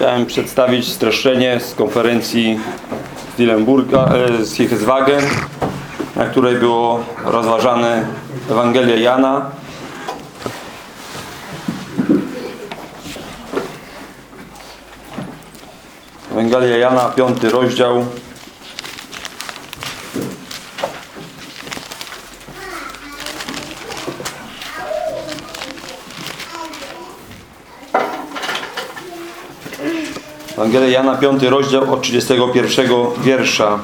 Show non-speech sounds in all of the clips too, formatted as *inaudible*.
Chciałem przedstawić streszczenie z konferencji z e, z Hicheswagen, na której było rozważane Ewangelia Jana. Ewangelia Jana, piąty rozdział. Ewangelia Jana, piąty rozdział od 31 wiersza.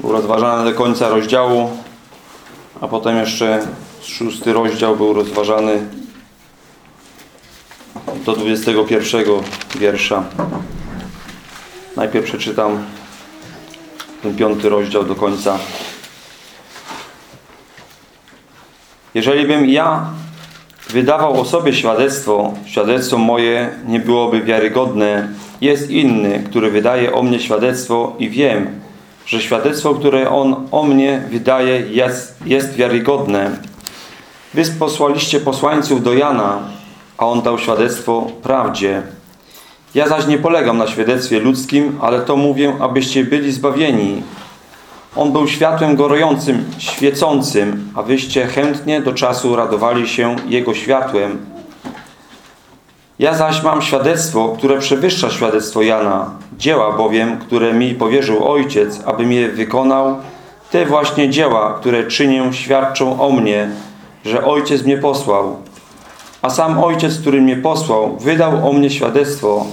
Był rozważany do końca rozdziału, a potem jeszcze szósty rozdział był rozważany do 21 wiersza. Najpierw przeczytam ten piąty rozdział do końca. Jeżeli bym ja wydawał o sobie świadectwo, świadectwo moje nie byłoby wiarygodne. Jest inny, który wydaje o mnie świadectwo i wiem, że świadectwo, które on o mnie wydaje jest, jest wiarygodne. Wy posłaliście posłańców do Jana, a on dał świadectwo prawdzie. Ja zaś nie polegam na świadectwie ludzkim, ale to mówię, abyście byli zbawieni. On był światłem gorującym, świecącym, a wyście chętnie do czasu radowali się Jego światłem. Ja zaś mam świadectwo, które przewyższa świadectwo Jana. Dzieła bowiem, które mi powierzył Ojciec, abym je wykonał, te właśnie dzieła, które czynię, świadczą o mnie, że Ojciec mnie posłał. A sam Ojciec, który mnie posłał, wydał o mnie świadectwo.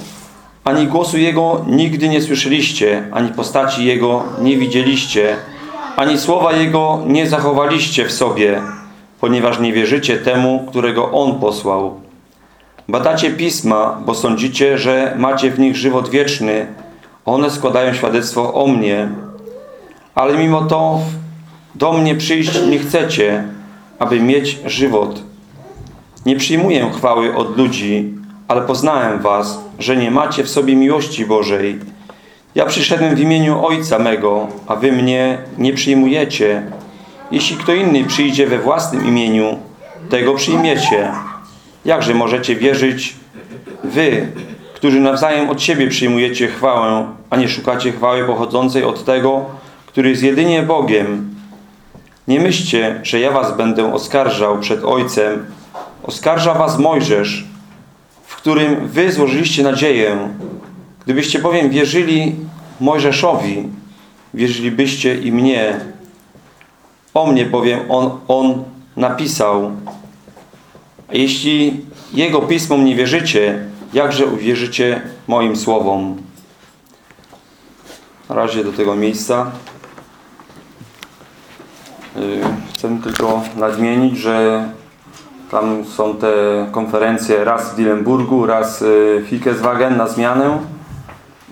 Ani głosu Jego nigdy nie słyszeliście, ani postaci Jego nie widzieliście, ani słowa Jego nie zachowaliście w sobie, ponieważ nie wierzycie temu, którego On posłał. Badacie Pisma, bo sądzicie, że macie w nich żywot wieczny. One składają świadectwo o mnie. Ale mimo to do mnie przyjść nie chcecie, aby mieć żywot. Nie przyjmuję chwały od ludzi, ale poznałem was, że nie macie w sobie miłości Bożej. Ja przyszedłem w imieniu Ojca mego, a wy mnie nie przyjmujecie. Jeśli kto inny przyjdzie we własnym imieniu, tego przyjmiecie. Jakże możecie wierzyć wy, którzy nawzajem od siebie przyjmujecie chwałę, a nie szukacie chwały pochodzącej od tego, który jest jedynie Bogiem. Nie myślcie, że ja was będę oskarżał przed Ojcem. Oskarża was Mojżesz, którym wy złożyliście nadzieję. Gdybyście bowiem wierzyli Mojżeszowi, wierzylibyście i mnie. O mnie bowiem on, on napisał. A jeśli Jego Pismom nie wierzycie, jakże uwierzycie moim słowom? Na razie do tego miejsca. Chcę tylko nadmienić, że tam są te konferencje raz w Dillenburgu, raz w Hikeswagen na zmianę.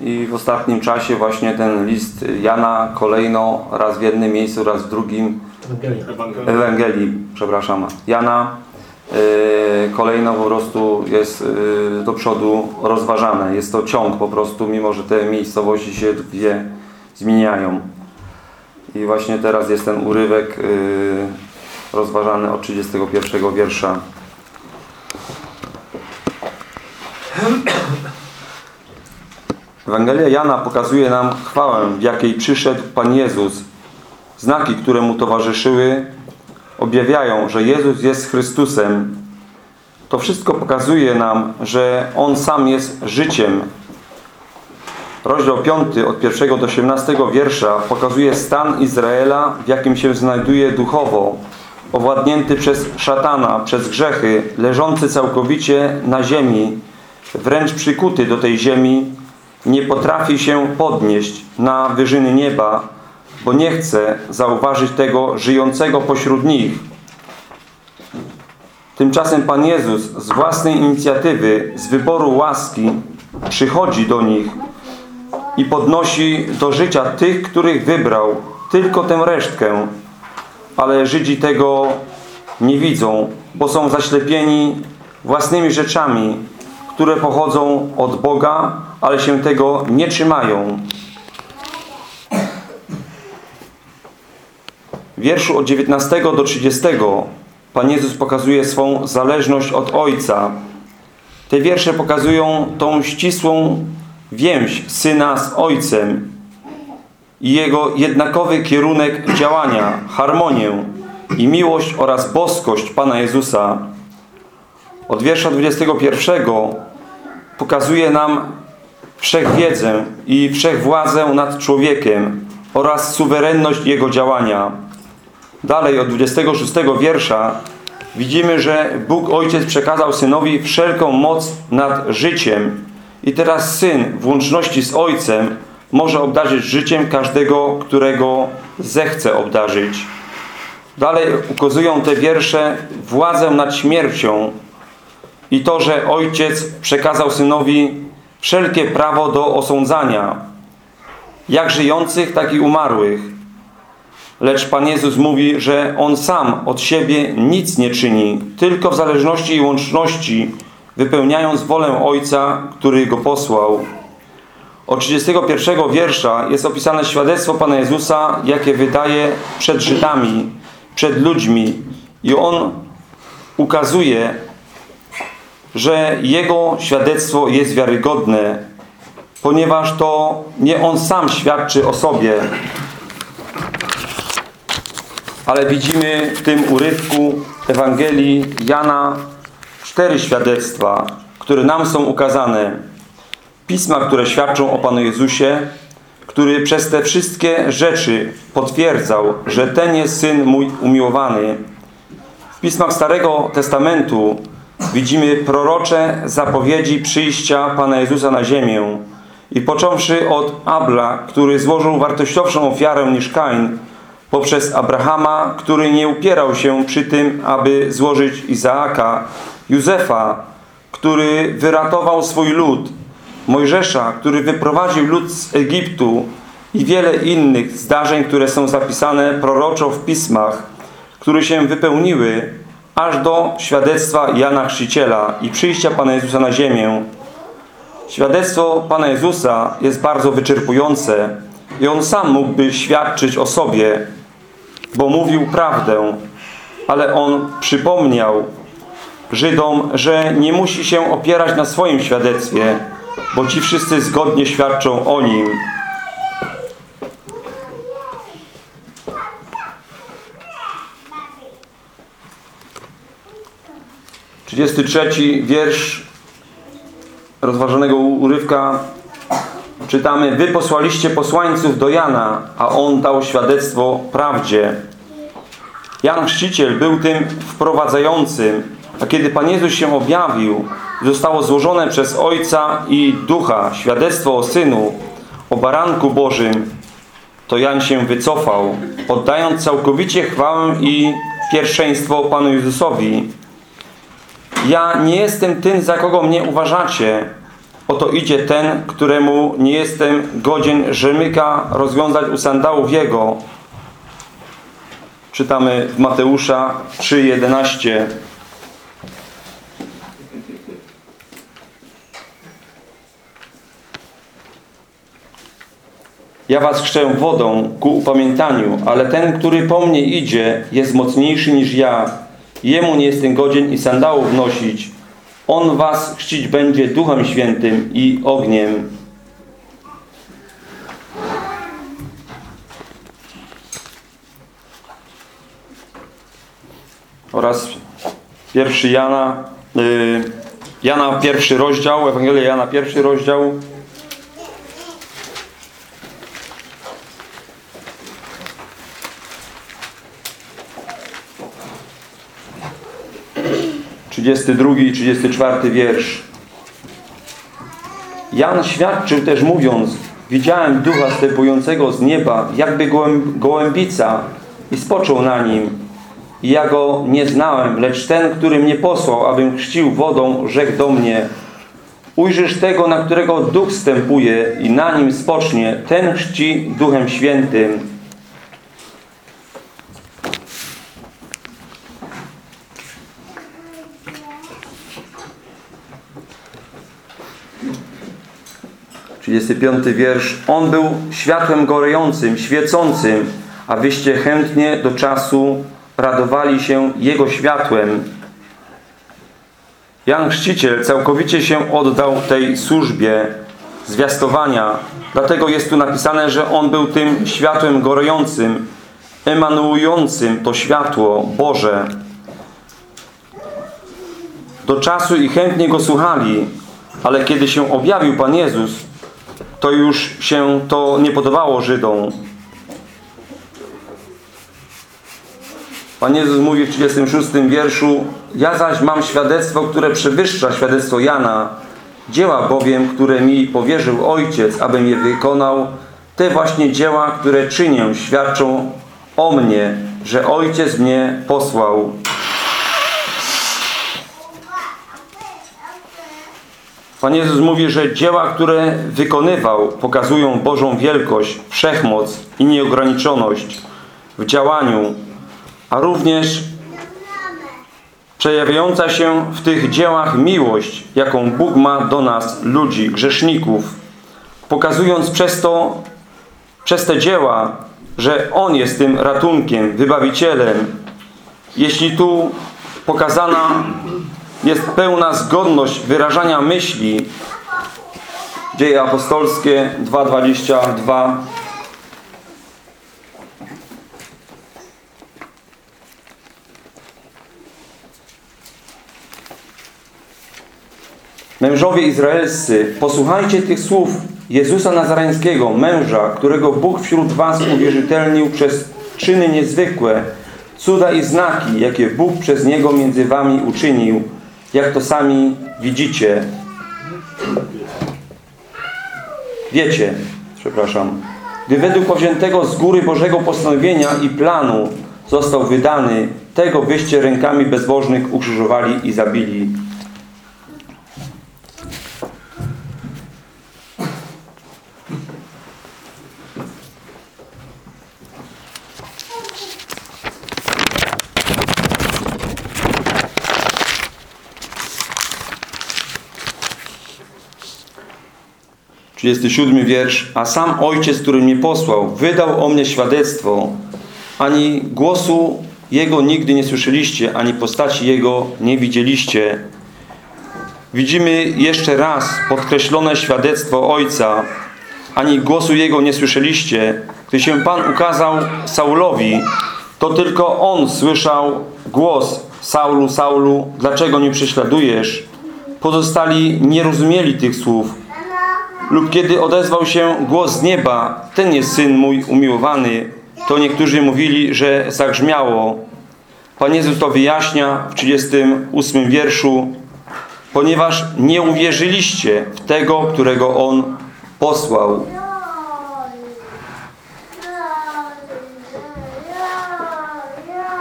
I w ostatnim czasie właśnie ten list Jana kolejno raz w jednym miejscu, raz w drugim Ewangelii, Ewangelii przepraszam, Jana yy, kolejno po prostu jest yy, do przodu rozważane. Jest to ciąg po prostu, mimo że te miejscowości się dwie zmieniają. I właśnie teraz jest ten urywek yy, rozważany od 31 wiersza. Ewangelia Jana pokazuje nam chwałę, w jakiej przyszedł Pan Jezus. Znaki, które Mu towarzyszyły, objawiają, że Jezus jest Chrystusem. To wszystko pokazuje nam, że On sam jest życiem. Rozdział 5 od 1 do 18 wiersza pokazuje stan Izraela, w jakim się znajduje duchowo, owładnięty przez szatana, przez grzechy, leżący całkowicie na ziemi, wręcz przykuty do tej ziemi, nie potrafi się podnieść na wyżyny nieba, bo nie chce zauważyć tego żyjącego pośród nich. Tymczasem Pan Jezus z własnej inicjatywy, z wyboru łaski przychodzi do nich i podnosi do życia tych, których wybrał, tylko tę resztkę. Ale Żydzi tego nie widzą, bo są zaślepieni własnymi rzeczami, które pochodzą od Boga, ale się tego nie trzymają. W wierszu od 19 do 30 Pan Jezus pokazuje swą zależność od Ojca. Te wiersze pokazują tą ścisłą więź Syna z Ojcem i Jego jednakowy kierunek działania, harmonię i miłość oraz boskość Pana Jezusa. Od wiersza 21 pokazuje nam wszechwiedzę i wszechwładzę nad człowiekiem oraz suwerenność Jego działania. Dalej od 26 wiersza widzimy, że Bóg Ojciec przekazał Synowi wszelką moc nad życiem i teraz Syn w łączności z Ojcem może obdarzyć życiem każdego, którego zechce obdarzyć. Dalej ukazują te wiersze władzę nad śmiercią i to, że Ojciec przekazał Synowi wszelkie prawo do osądzania, jak żyjących, tak i umarłych. Lecz Pan Jezus mówi, że On sam od siebie nic nie czyni, tylko w zależności i łączności, wypełniając wolę Ojca, który Go posłał. Od 31 wiersza jest opisane świadectwo Pana Jezusa, jakie wydaje przed Żydami, przed ludźmi. I On ukazuje, że Jego świadectwo jest wiarygodne, ponieważ to nie On sam świadczy o sobie, ale widzimy w tym urywku Ewangelii Jana cztery świadectwa, które nam są ukazane. Pisma, które świadczą o Panu Jezusie, który przez te wszystkie rzeczy potwierdzał, że ten jest Syn mój umiłowany. W pismach Starego Testamentu widzimy prorocze zapowiedzi przyjścia Pana Jezusa na ziemię. I począwszy od Abla, który złożył wartościowszą ofiarę niż Kain, poprzez Abrahama, który nie upierał się przy tym, aby złożyć Izaaka, Józefa, który wyratował swój lud, Mojżesza, który wyprowadził lud z Egiptu i wiele innych zdarzeń, które są zapisane proroczo w pismach, które się wypełniły aż do świadectwa Jana Chrzciciela i przyjścia Pana Jezusa na ziemię. Świadectwo Pana Jezusa jest bardzo wyczerpujące i On sam mógłby świadczyć o sobie, bo mówił prawdę, ale On przypomniał Żydom, że nie musi się opierać na swoim świadectwie, bo ci wszyscy zgodnie świadczą o Nim. Trzydziesty trzeci wiersz rozważonego urywka czytamy Wy posłaliście posłańców do Jana, a on dał świadectwo prawdzie. Jan Chrzciciel był tym wprowadzającym, a kiedy Pan Jezus się objawił, zostało złożone przez Ojca i Ducha świadectwo o Synu, o Baranku Bożym, to Jan się wycofał, oddając całkowicie chwałę i pierwszeństwo Panu Jezusowi. Ja nie jestem tym, za kogo mnie uważacie. Oto idzie ten, któremu nie jestem godzien rzemyka rozwiązać u sandałów jego. Czytamy w Mateusza 3,11. Ja was chrzczę wodą ku upamiętaniu, ale ten, który po mnie idzie, jest mocniejszy niż ja. Jemu nie jestem godzien i sandałów nosić. On was chrzcić będzie Duchem Świętym i ogniem. Oraz pierwszy Jana, y, Jana pierwszy rozdział, Ewangelia Jana pierwszy rozdział, 32 i 34 wiersz. Jan świadczył też mówiąc Widziałem ducha stępującego z nieba, jakby gołębica i spoczął na nim. I ja go nie znałem, lecz ten, który mnie posłał, abym chrzcił wodą, rzekł do mnie Ujrzysz tego, na którego duch stępuje i na nim spocznie, ten chrzci duchem świętym. Piąty wiersz. On był światłem gorejącym, świecącym, abyście chętnie do czasu radowali się Jego światłem. Jan Chrzciciel całkowicie się oddał tej służbie zwiastowania. Dlatego jest tu napisane, że on był tym światłem gorejącym, emanującym to światło Boże. Do czasu i chętnie go słuchali, ale kiedy się objawił Pan Jezus, to już się to nie podobało Żydom. Pan Jezus mówi w 36 wierszu Ja zaś mam świadectwo, które przewyższa świadectwo Jana. Dzieła bowiem, które mi powierzył Ojciec, abym je wykonał, te właśnie dzieła, które czynię, świadczą o mnie, że Ojciec mnie posłał. Pan Jezus mówi, że dzieła, które wykonywał, pokazują Bożą wielkość, wszechmoc i nieograniczoność w działaniu, a również przejawiająca się w tych dziełach miłość, jaką Bóg ma do nas, ludzi, grzeszników, pokazując przez to, przez te dzieła, że On jest tym ratunkiem, wybawicielem. Jeśli tu pokazana jest pełna zgodność wyrażania myśli, Dzieje apostolskie 2,22 Mężowie izraelscy, posłuchajcie tych słów Jezusa Nazareńskiego, męża, którego Bóg wśród was uwierzytelnił przez czyny niezwykłe, cuda i znaki, jakie Bóg przez Niego między wami uczynił, jak to sami widzicie. Wiecie, przepraszam, gdy według powziętego z góry Bożego postanowienia i planu został wydany, tego wyście rękami bezbożnych ukrzyżowali i zabili. 37 wiersz. A sam Ojciec, który mnie posłał, wydał o mnie świadectwo. Ani głosu Jego nigdy nie słyszeliście, ani postaci Jego nie widzieliście. Widzimy jeszcze raz podkreślone świadectwo Ojca. Ani głosu Jego nie słyszeliście. Gdy się Pan ukazał Saulowi, to tylko On słyszał głos Saulu, Saulu, dlaczego nie prześladujesz? Pozostali nie rozumieli tych słów lub kiedy odezwał się głos z nieba, ten jest Syn mój umiłowany, to niektórzy mówili, że zagrzmiało. Pan Jezus to wyjaśnia w 38 wierszu, ponieważ nie uwierzyliście w tego, którego On posłał.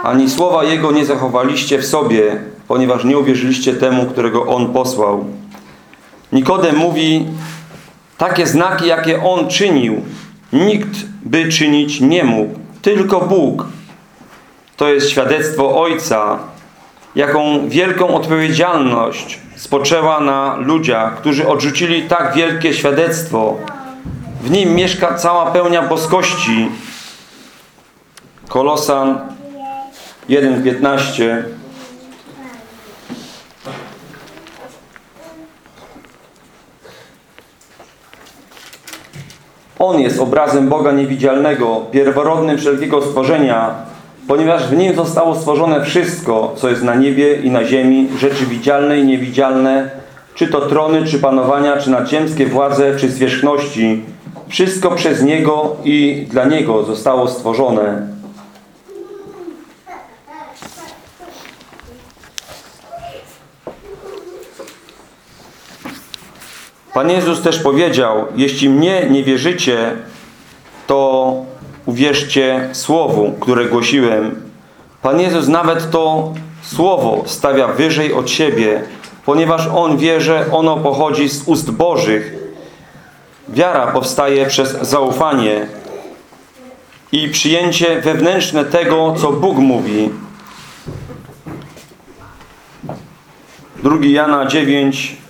Ani słowa Jego nie zachowaliście w sobie, ponieważ nie uwierzyliście temu, którego On posłał. Nikodem mówi, takie znaki, jakie On czynił, nikt by czynić nie mógł. Tylko Bóg. To jest świadectwo Ojca, jaką wielką odpowiedzialność spoczęła na ludziach, którzy odrzucili tak wielkie świadectwo. W nim mieszka cała pełnia boskości. Kolosan 1,15 On jest obrazem Boga niewidzialnego, pierworodnym wszelkiego stworzenia, ponieważ w Nim zostało stworzone wszystko, co jest na niebie i na ziemi, rzeczy widzialne i niewidzialne, czy to trony, czy panowania, czy nadziemskie władze, czy zwierzchności. Wszystko przez Niego i dla Niego zostało stworzone. Pan Jezus też powiedział, jeśli mnie nie wierzycie, to uwierzcie Słowu, które głosiłem. Pan Jezus nawet to Słowo stawia wyżej od siebie, ponieważ On wie, że ono pochodzi z ust Bożych. Wiara powstaje przez zaufanie i przyjęcie wewnętrzne tego, co Bóg mówi. 2 Jana 9,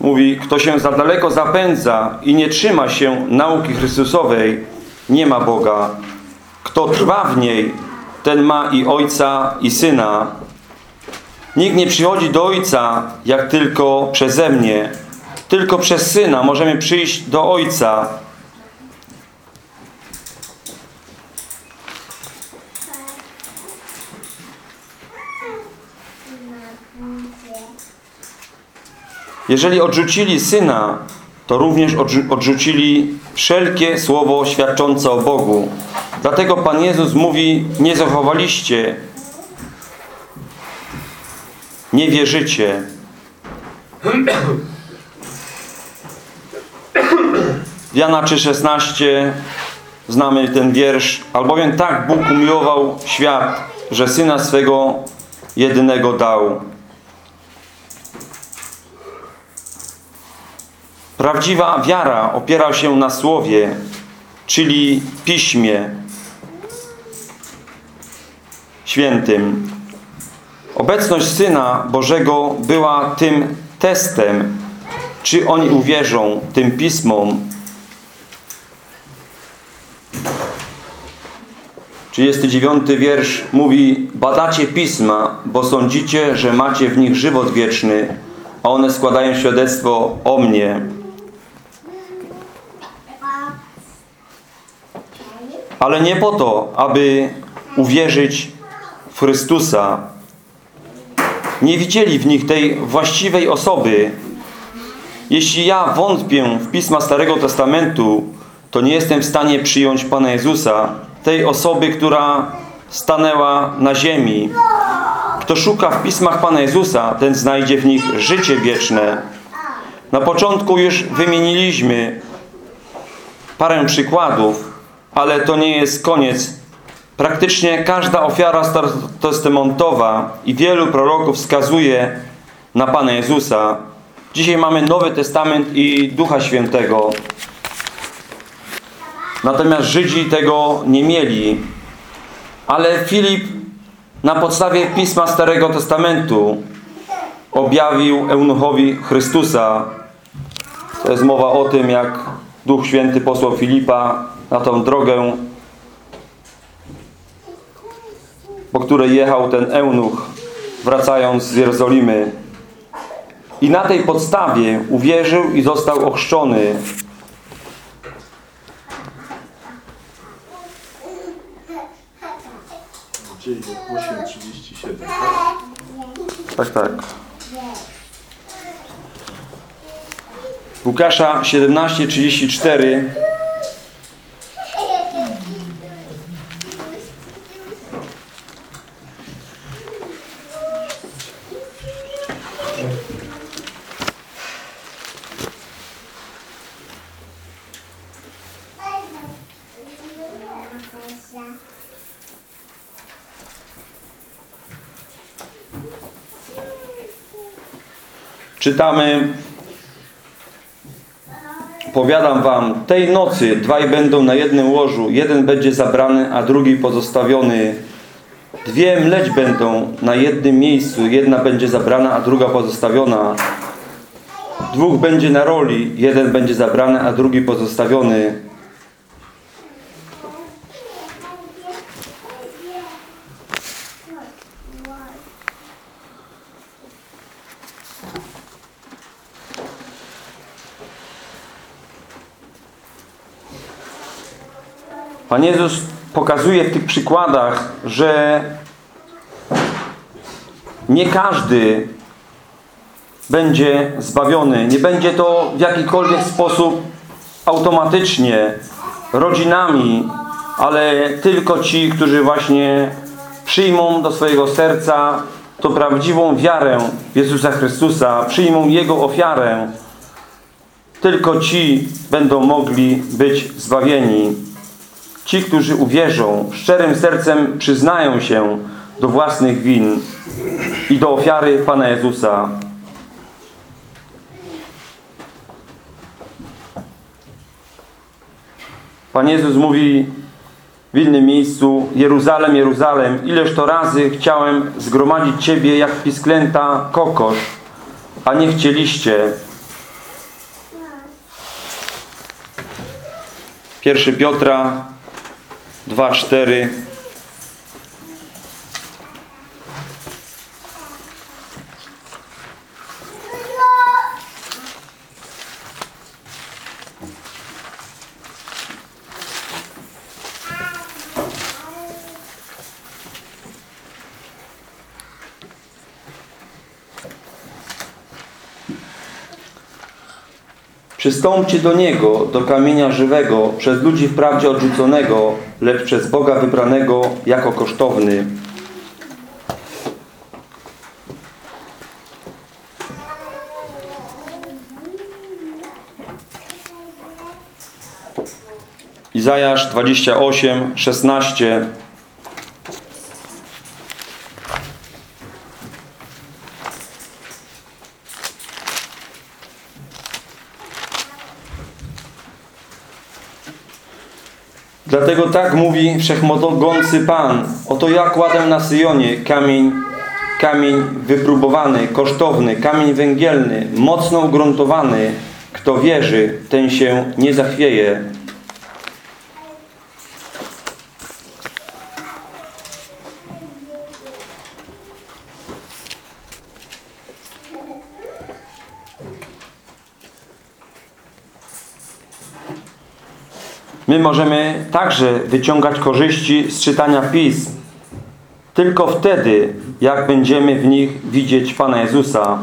Mówi, kto się za daleko zapędza i nie trzyma się nauki Chrystusowej, nie ma Boga. Kto trwa w niej, ten ma i Ojca, i Syna. Nikt nie przychodzi do Ojca, jak tylko przeze mnie. Tylko przez Syna możemy przyjść do Ojca. Jeżeli odrzucili Syna, to również odrzu- odrzucili wszelkie słowo świadczące o Bogu. Dlatego Pan Jezus mówi, nie zachowaliście, nie wierzycie. Jana 3,16 znamy ten wiersz. Albowiem tak Bóg umiłował świat, że Syna swego jedynego dał. Prawdziwa wiara opiera się na Słowie, czyli Piśmie Świętym. Obecność Syna Bożego była tym testem, czy oni uwierzą tym Pismom. 39 wiersz mówi Badacie Pisma, bo sądzicie, że macie w nich żywot wieczny, a one składają świadectwo o mnie. Ale nie po to, aby uwierzyć w Chrystusa. Nie widzieli w nich tej właściwej osoby. Jeśli ja wątpię w Pisma Starego Testamentu, to nie jestem w stanie przyjąć Pana Jezusa, tej osoby, która stanęła na ziemi. Kto szuka w Pismach Pana Jezusa, ten znajdzie w nich życie wieczne. Na początku już wymieniliśmy parę przykładów, ale to nie jest koniec. Praktycznie każda ofiara starotestamentowa i wielu proroków wskazuje na Pana Jezusa. Dzisiaj mamy Nowy Testament i Ducha Świętego. Natomiast Żydzi tego nie mieli. Ale Filip na podstawie Pisma Starego Testamentu objawił eunuchowi Chrystusa. To jest mowa o tym, jak Duch Święty posłał Filipa na tą drogę, po której jechał ten eunuch, wracając z Jerozolimy. I na tej podstawie uwierzył i został ochrzczony. Dzieje 8.37. Tak, tak. Łukasza 17:34 czytamy Powiadam wam, tej nocy dwaj będą na jednym łożu, jeden będzie zabrany, a drugi pozostawiony. Dwie mleć będą na jednym miejscu, jedna będzie zabrana, a druga pozostawiona. Dwóch będzie na roli, jeden będzie zabrany, a drugi pozostawiony. Pan Jezus pokazuje w tych przykładach, że nie każdy będzie zbawiony. Nie będzie to w jakikolwiek sposób automatycznie, rodzinami, ale tylko ci, którzy właśnie przyjmą do swojego serca tą prawdziwą wiarę Jezusa Chrystusa, przyjmą Jego ofiarę. Tylko ci będą mogli być zbawieni. Ci, którzy uwierzą, szczerym sercem przyznają się do własnych win i do ofiary Pana Jezusa. Pan Jezus mówi w innym miejscu Jeruzalem, Jeruzalem, ileż to razy chciałem zgromadzić Ciebie jak pisklęta kokosz, a nie chcieliście. 1 Piotra 2,4 Przystąpcie do Niego, do kamienia żywego, przez ludzi wprawdzie odrzuconego, lecz przez Boga wybranego jako kosztowny. Izajasz 28, 16 Tak mówi wszechmogący Pan. Oto ja kładę na Syjonie kamień, kamień wypróbowany, kosztowny, kamień węgielny, mocno ugruntowany. Kto wierzy, ten się nie zachwieje. My możemy także wyciągać korzyści z czytania pism. Tylko wtedy, jak będziemy w nich widzieć Pana Jezusa.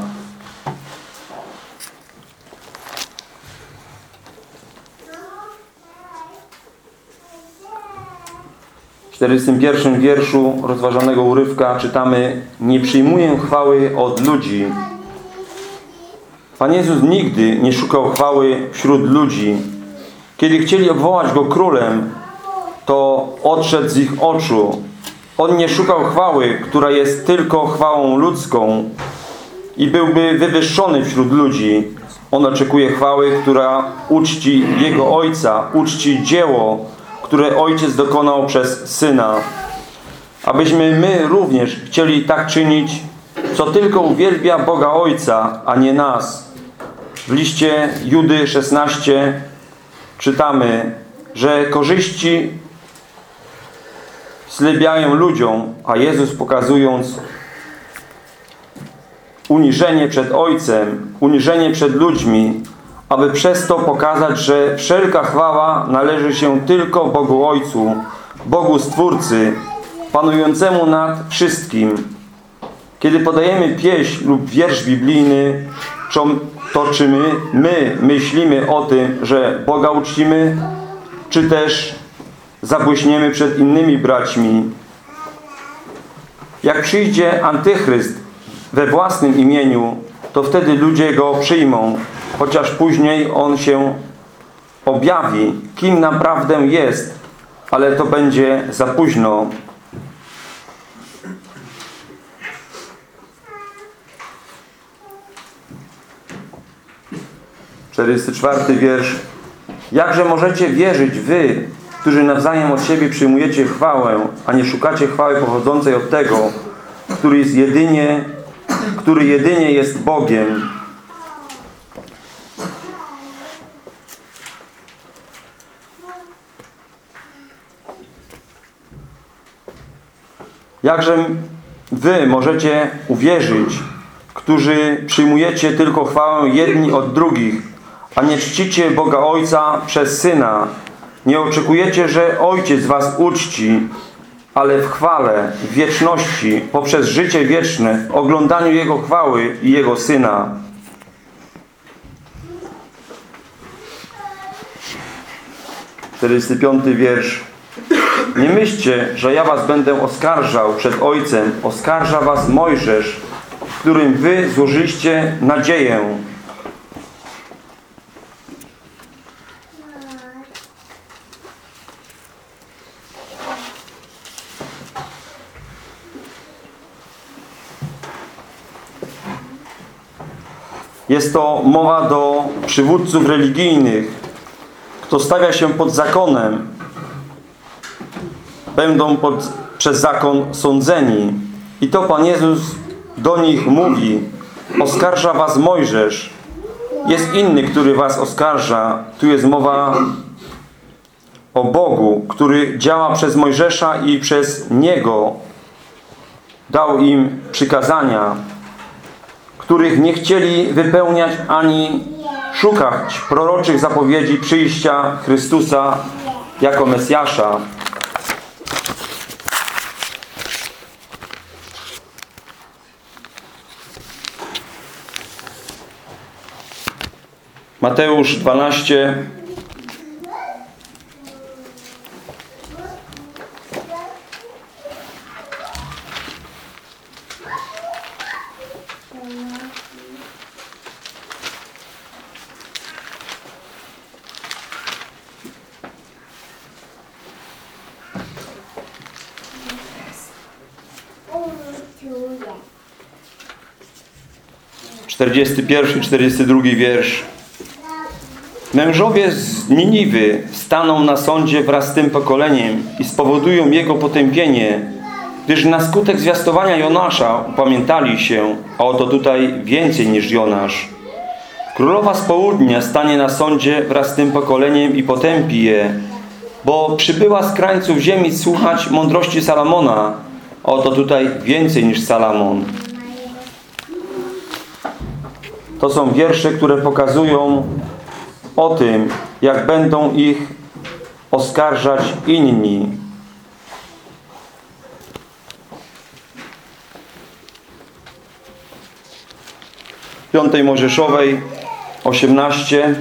W 41 wierszu rozważanego urywka czytamy Nie przyjmuję chwały od ludzi. Pan Jezus nigdy nie szukał chwały wśród ludzi. Kiedy chcieli obwołać Go królem, to odszedł z ich oczu. On nie szukał chwały, która jest tylko chwałą ludzką i byłby wywyższony wśród ludzi. On oczekuje chwały, która uczci Jego Ojca, uczci dzieło, które Ojciec dokonał przez Syna. Abyśmy my również chcieli tak czynić, co tylko uwielbia Boga Ojca, a nie nas. W liście Judy 16 czytamy, że korzyści zlebiają ludziom, a Jezus pokazując uniżenie przed Ojcem, uniżenie przed ludźmi, aby przez to pokazać, że wszelka chwała należy się tylko Bogu Ojcu, Bogu Stwórcy, panującemu nad wszystkim. Kiedy podajemy pieśń lub wiersz biblijny, to czy my, my myślimy o tym, że Boga uczcimy, czy też zabłyśniemy przed innymi braćmi. Jak przyjdzie antychryst we własnym imieniu, to wtedy ludzie go przyjmą, chociaż później on się objawi, kim naprawdę jest, ale to będzie za późno. 44 wiersz. Jakże możecie wierzyć wy, którzy nawzajem od siebie przyjmujecie chwałę, a nie szukacie chwały pochodzącej od tego, który jest jedynie, który jedynie jest Bogiem. Jakże wy możecie uwierzyć, którzy przyjmujecie tylko chwałę jedni od drugich, a nie czcicie Boga Ojca przez Syna. Nie oczekujecie, że Ojciec was uczci, ale w chwale, w wieczności, poprzez życie wieczne, oglądaniu Jego chwały i Jego Syna. Piąty wiersz. Nie myślcie, że ja was będę oskarżał przed Ojcem. Oskarża was Mojżesz, w którym wy złożyliście nadzieję. Jest to mowa do przywódców religijnych. Kto stawia się pod zakonem, będą pod, przez zakon sądzeni. I to Pan Jezus do nich mówi. Oskarża was Mojżesz. Jest inny, który was oskarża. Tu jest mowa o Bogu, który działa przez Mojżesza i przez Niego dał im przykazania których nie chcieli wypełniać ani szukać proroczych zapowiedzi przyjścia Chrystusa jako Mesjasza. Mateusz 12, czterdziesty pierwszy, czterdziesty drugi wiersz. Mężowie z Niniwy staną na sądzie wraz z tym pokoleniem i spowodują jego potępienie, gdyż na skutek zwiastowania Jonasza upamiętali się, a oto tutaj więcej niż Jonasz. Królowa z południa stanie na sądzie wraz z tym pokoleniem i potępi je, bo przybyła z krańców ziemi słuchać mądrości Salamona, a oto tutaj więcej niż Salamon. To są wiersze, które pokazują o tym, jak będą ich oskarżać inni. Piątej Mojżeszowej 18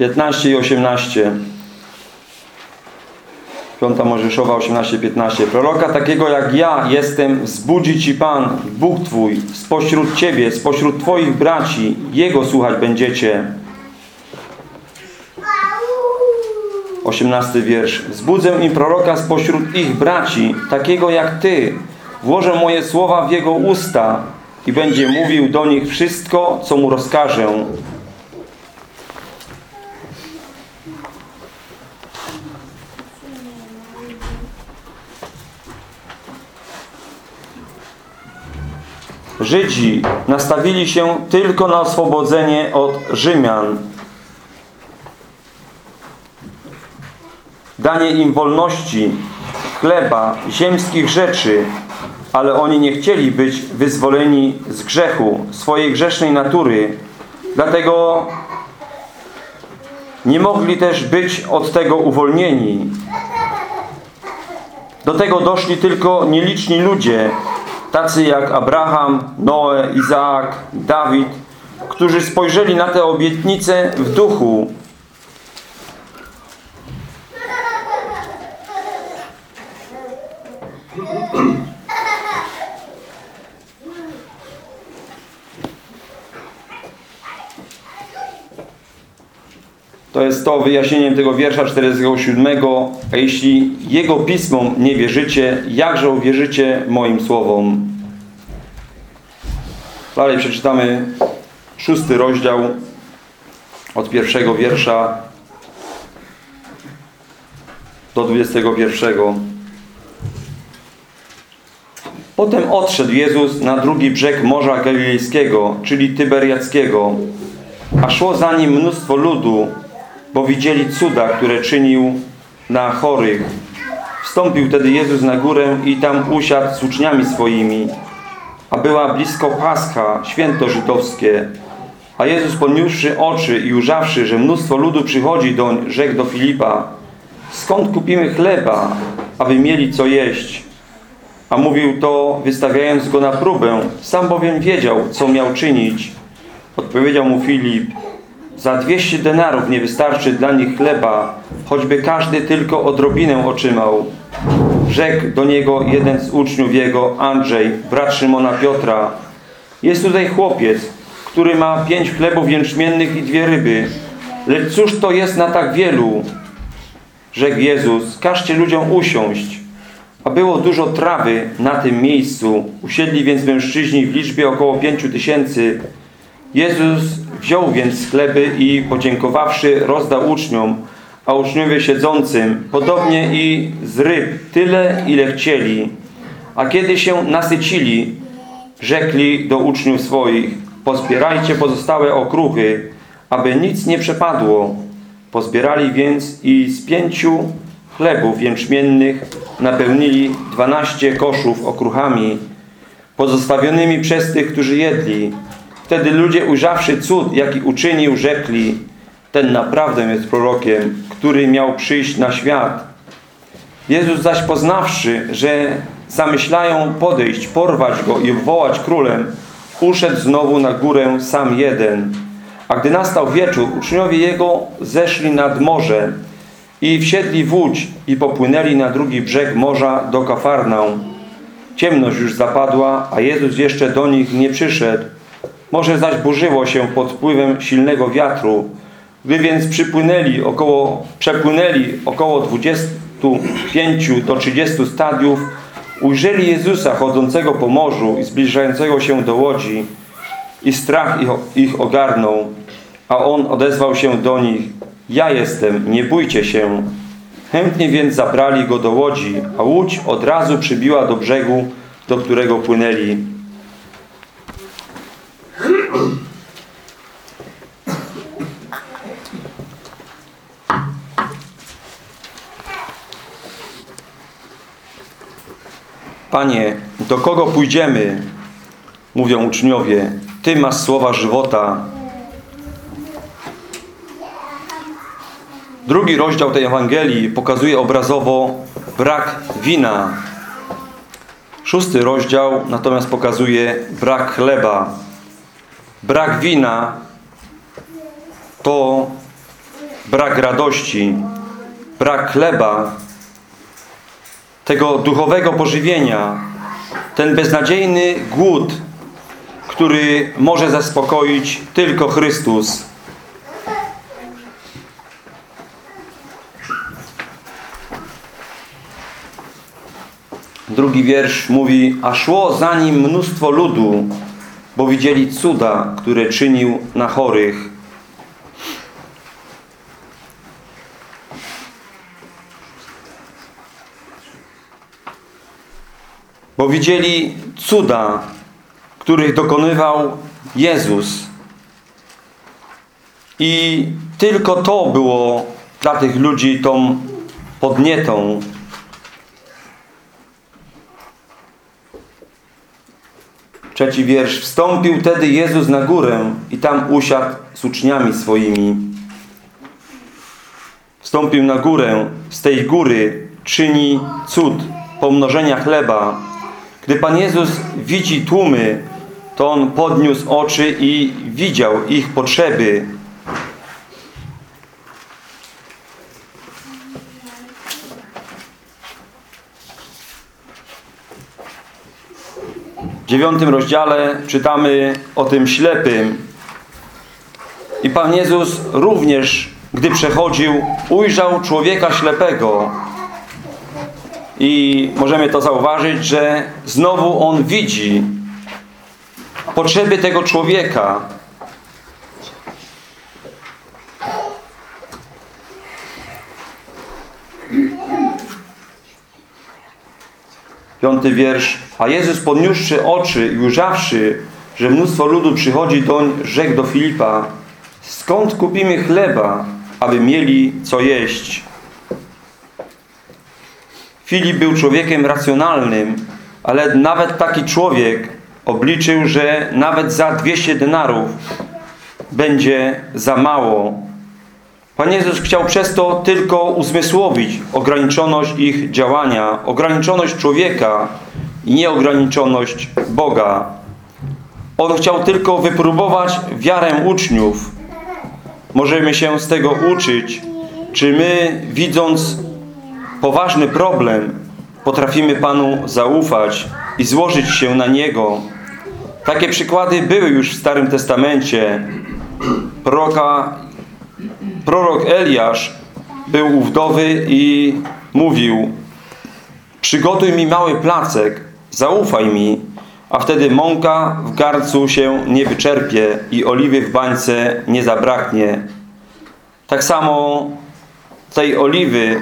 15 i 18. Piąta Mojżeszowa 18-15. Proroka takiego jak ja jestem, wzbudzi Ci Pan, Bóg Twój, spośród Ciebie, spośród Twoich braci. Jego słuchać będziecie. 18 wiersz. Wzbudzę im proroka spośród ich braci, takiego jak Ty. Włożę moje słowa w jego usta i będzie mówił do nich wszystko, co mu rozkażę. Żydzi nastawili się tylko na oswobodzenie od Rzymian. Danie im wolności, chleba, ziemskich rzeczy, ale oni nie chcieli być wyzwoleni z grzechu, swojej grzesznej natury. Dlatego nie mogli też być od tego uwolnieni. Do tego doszli tylko nieliczni ludzie, tacy jak Abraham, Noe, Izaak, Dawid, którzy spojrzeli na te obietnice w duchu. Wyjaśnieniem tego wiersza 47. A jeśli Jego pismom nie wierzycie, jakże uwierzycie moim słowom? Dalej przeczytamy szósty rozdział od pierwszego wiersza do 21. Potem odszedł Jezus na drugi brzeg Morza Galilejskiego, czyli Tyberiackiego, a szło za nim mnóstwo ludu, bo widzieli cuda, które czynił na chorych. Wstąpił wtedy Jezus na górę i tam usiadł z uczniami swoimi. A była blisko Pascha, święto żydowskie. A Jezus podniósłszy oczy i ujrzawszy, że mnóstwo ludu przychodzi doń, rzekł do Filipa Skąd kupimy chleba, aby mieli co jeść? A mówił to, wystawiając go na próbę, sam bowiem wiedział, co miał czynić. Odpowiedział mu Filip za 200 denarów nie wystarczy dla nich chleba, choćby każdy tylko odrobinę otrzymał. Rzekł do niego jeden z uczniów jego, Andrzej, brat Szymona Piotra. Jest tutaj chłopiec, który ma pięć chlebów jęczmiennych i dwie ryby. Lecz cóż to jest na tak wielu? Rzekł Jezus, każcie ludziom usiąść. A było dużo trawy na tym miejscu. Usiedli więc mężczyźni w liczbie około pięciu tysięcy. Jezus wziął więc chleby i podziękowawszy rozdał uczniom, a uczniowie siedzącym, podobnie i z ryb, tyle ile chcieli. A kiedy się nasycili, rzekli do uczniów swoich, pozbierajcie pozostałe okruchy, aby nic nie przepadło. Pozbierali więc i z pięciu chlebów jęczmiennych napełnili dwanaście koszów okruchami pozostawionymi przez tych, którzy jedli. Wtedy ludzie ujrzawszy cud, jaki uczynił, rzekli ten naprawdę jest prorokiem, który miał przyjść na świat. Jezus zaś poznawszy, że zamyślają podejść, porwać go i wołać królem, uszedł znowu na górę sam jeden. A gdy nastał wieczór, uczniowie jego zeszli nad morze i wsiedli w łódź i popłynęli na drugi brzeg morza do Kafarnaum. Ciemność już zapadła, a Jezus jeszcze do nich nie przyszedł. Morze zaś burzyło się pod wpływem silnego wiatru. Gdy więc przypłynęli około, przepłynęli około 25 do 30 stadiów, ujrzeli Jezusa chodzącego po morzu i zbliżającego się do łodzi i strach ich, ich ogarnął, a On odezwał się do nich Ja jestem, nie bójcie się. Chętnie więc zabrali Go do łodzi, a łódź od razu przybiła do brzegu, do którego płynęli. Panie, do kogo pójdziemy? Mówią uczniowie. Ty masz słowa żywota. Drugi rozdział tej Ewangelii pokazuje obrazowo brak wina. Szósty rozdział natomiast pokazuje brak chleba. Brak wina to brak radości. Brak chleba tego duchowego pożywienia, ten beznadziejny głód, który może zaspokoić tylko Chrystus. Drugi wiersz mówi, a szło za nim mnóstwo ludu, bo widzieli cuda, które czynił na chorych. bo widzieli cuda, których dokonywał Jezus. I tylko to było dla tych ludzi tą podnietą. Trzeci wiersz. Wstąpił wtedy Jezus na górę i tam usiadł z uczniami swoimi. Wstąpił na górę. Z tej góry czyni cud pomnożenia chleba, gdy Pan Jezus widzi tłumy, to On podniósł oczy i widział ich potrzeby. Dziewiątym rozdziale czytamy o tym ślepym. I Pan Jezus również, gdy przechodził, ujrzał człowieka ślepego, i możemy to zauważyć, że znowu on widzi potrzeby tego człowieka. Piąty wiersz. A Jezus podniósłszy oczy i ujrzawszy, że mnóstwo ludu przychodzi doń, rzekł do Filipa Skąd kupimy chleba, aby mieli co jeść? Filip był człowiekiem racjonalnym, ale nawet taki człowiek obliczył, że nawet za 200 denarów będzie za mało. Pan Jezus chciał przez to tylko uzmysłowić ograniczoność ich działania, ograniczoność człowieka i nieograniczoność Boga. On chciał tylko wypróbować wiarę uczniów. Możemy się z tego uczyć, czy my, widząc poważny problem, potrafimy Panu zaufać i złożyć się na Niego. Takie przykłady były już w Starym Testamencie. Proroka, prorok Eliasz był u wdowy i mówił przygotuj mi mały placek, zaufaj mi, a wtedy mąka w garcu się nie wyczerpie i oliwy w bańce nie zabraknie. Tak samo tej oliwy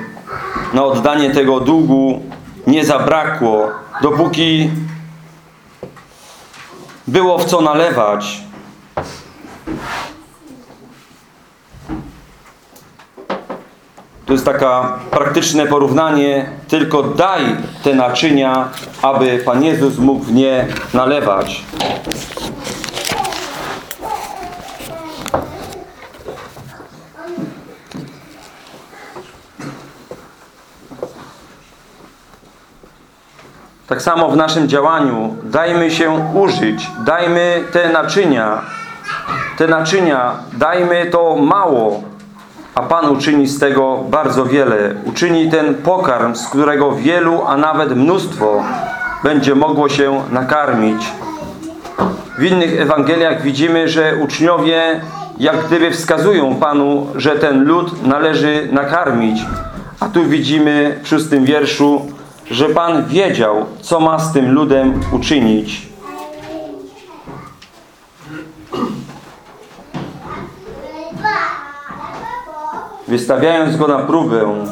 na oddanie tego długu nie zabrakło, dopóki było w co nalewać. To jest taka praktyczne porównanie. Tylko daj te naczynia, aby Pan Jezus mógł w nie nalewać. Tak samo w naszym działaniu dajmy się użyć, dajmy te naczynia, te naczynia, dajmy to mało, a Pan uczyni z tego bardzo wiele. Uczyni ten pokarm, z którego wielu, a nawet mnóstwo będzie mogło się nakarmić. W innych Ewangeliach widzimy, że uczniowie jak gdyby wskazują Panu, że ten lud należy nakarmić. A tu widzimy w szóstym wierszu, że Pan wiedział, co ma z tym ludem uczynić. Wystawiając go na próbę,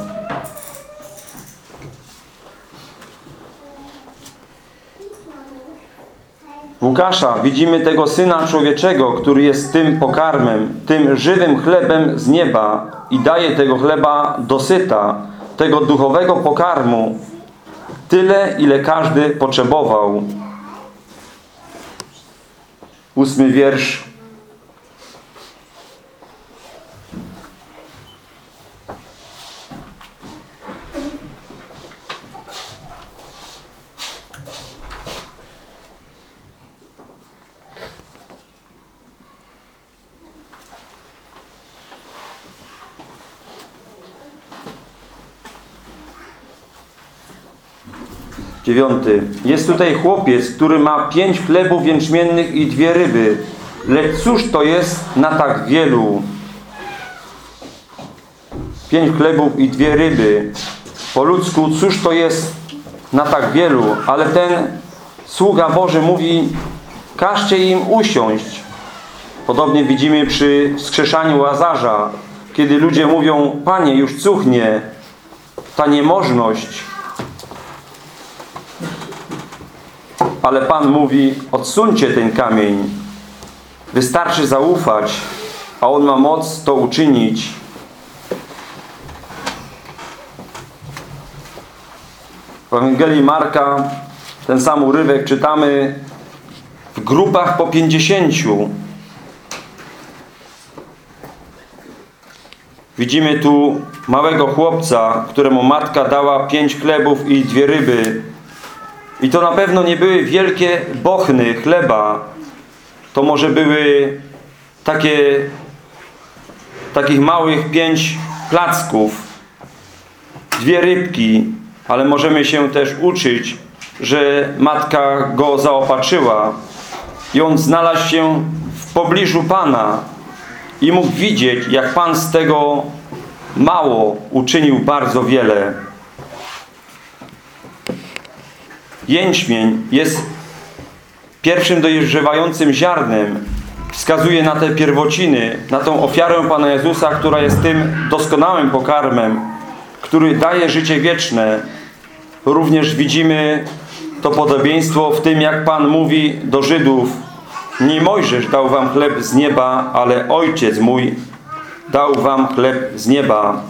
w Łukasza widzimy tego Syna Człowieczego, który jest tym pokarmem, tym żywym chlebem z nieba i daje tego chleba dosyta, tego duchowego pokarmu, tyle, ile każdy potrzebował. Ósmy wiersz. Dziewiąty. Jest tutaj chłopiec, który ma pięć chlebów jęczmiennych i dwie ryby. Lecz cóż to jest na tak wielu? Pięć chlebów i dwie ryby. Po ludzku, cóż to jest na tak wielu? Ale ten sługa Boży mówi, każcie im usiąść. Podobnie widzimy przy wskrzeszaniu Łazarza, kiedy ludzie mówią, Panie, już cuchnie. Ta niemożność Ale Pan mówi, odsuńcie ten kamień. Wystarczy zaufać, a On ma moc to uczynić. W Ewangelii Marka ten sam urywek czytamy w grupach po pięćdziesięciu. Widzimy tu małego chłopca, któremu matka dała pięć chlebów i dwie ryby. I to na pewno nie były wielkie bochny chleba. To może były takie takich małych pięć placków, dwie rybki, ale możemy się też uczyć, że matka go zaopatrzyła i on znalazł się w pobliżu Pana i mógł widzieć, jak Pan z tego mało uczynił bardzo wiele. Jęczmień jest pierwszym dojrzewającym ziarnem. Wskazuje na te pierwociny, na tą ofiarę Pana Jezusa, która jest tym doskonałym pokarmem, który daje życie wieczne. Również widzimy to podobieństwo w tym, jak Pan mówi do Żydów Nie Mojżesz dał wam chleb z nieba, ale Ojciec mój dał wam chleb z nieba.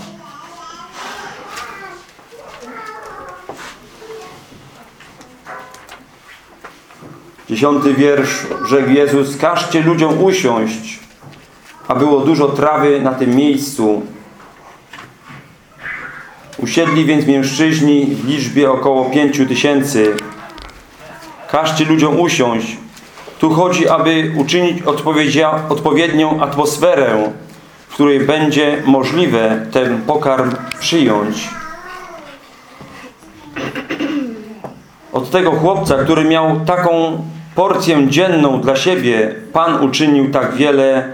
Dziesiąty wiersz, rzekł Jezus, każcie ludziom usiąść, a było dużo trawy na tym miejscu. Usiedli więc mężczyźni w liczbie około pięciu tysięcy. Każcie ludziom usiąść. Tu chodzi, aby uczynić odpowiednią atmosferę, w której będzie możliwe ten pokarm przyjąć. Od tego chłopca, który miał taką porcję dzienną dla siebie Pan uczynił tak wiele,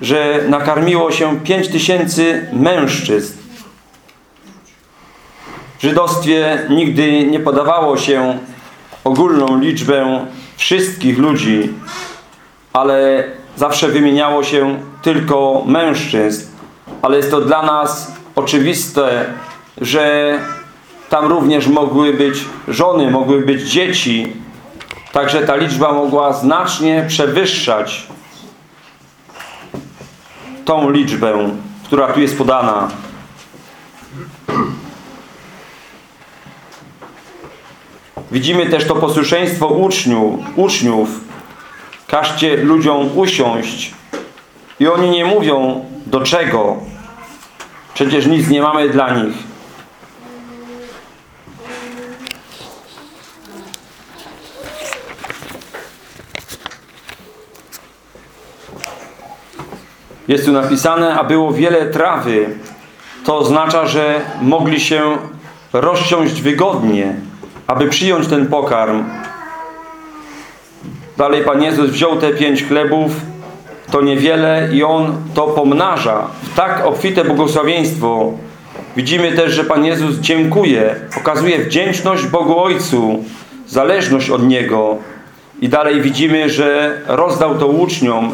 że nakarmiło się pięć tysięcy mężczyzn. W żydostwie nigdy nie podawało się ogólną liczbę wszystkich ludzi, ale zawsze wymieniało się tylko mężczyzn. Ale jest to dla nas oczywiste, że tam również mogły być żony, mogły być dzieci, Także ta liczba mogła znacznie przewyższać tą liczbę, która tu jest podana. Widzimy też to posłuszeństwo uczniów, uczniów. Każcie ludziom usiąść. I oni nie mówią do czego. Przecież nic nie mamy dla nich. Jest tu napisane, a było wiele trawy. To oznacza, że mogli się rozsiąść wygodnie, aby przyjąć ten pokarm. Dalej Pan Jezus wziął te pięć chlebów, to niewiele i On to pomnaża w tak obfite błogosławieństwo. Widzimy też, że Pan Jezus dziękuje, okazuje wdzięczność Bogu Ojcu, zależność od Niego. I dalej widzimy, że rozdał to uczniom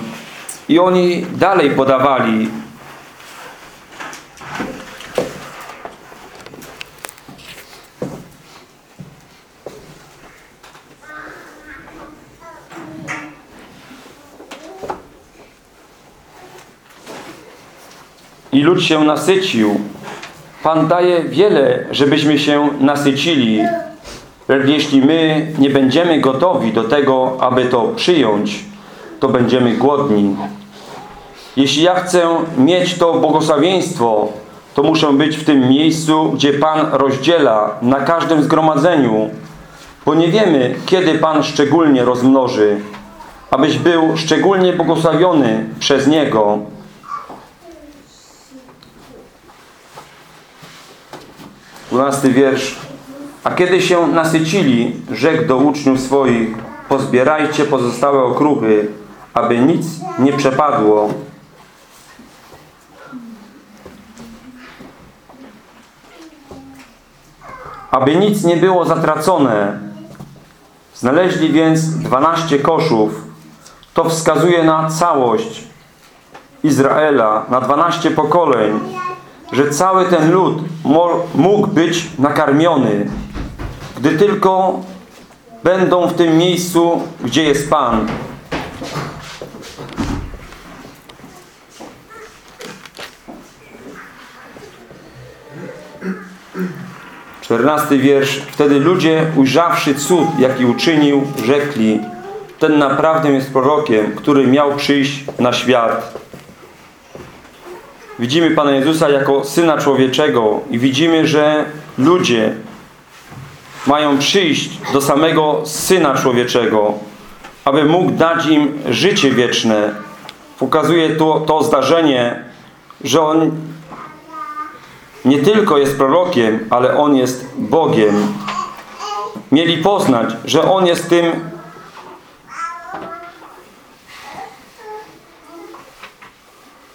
i oni dalej podawali. I lud się nasycił. Pan daje wiele, żebyśmy się nasycili. Lecz jeśli my nie będziemy gotowi do tego, aby to przyjąć, to będziemy głodni. Jeśli ja chcę mieć to błogosławieństwo, to muszę być w tym miejscu, gdzie Pan rozdziela na każdym zgromadzeniu, bo nie wiemy, kiedy Pan szczególnie rozmnoży, abyś był szczególnie błogosławiony przez Niego. Dwunasty wiersz. A kiedy się nasycili, rzekł do uczniów swoich, pozbierajcie pozostałe okruchy, aby nic nie przepadło. Aby nic nie było zatracone. Znaleźli więc dwanaście koszów. To wskazuje na całość Izraela, na dwanaście pokoleń, że cały ten lud mógł być nakarmiony, gdy tylko będą w tym miejscu, gdzie jest Pan. Czternasty wiersz. Wtedy ludzie, ujrzawszy cud, jaki uczynił, rzekli, ten naprawdę jest prorokiem, który miał przyjść na świat. Widzimy Pana Jezusa jako Syna Człowieczego i widzimy, że ludzie mają przyjść do samego Syna Człowieczego, aby mógł dać im życie wieczne. Pokazuje to, to zdarzenie, że On nie tylko jest prorokiem, ale On jest Bogiem. Mieli poznać, że On jest tym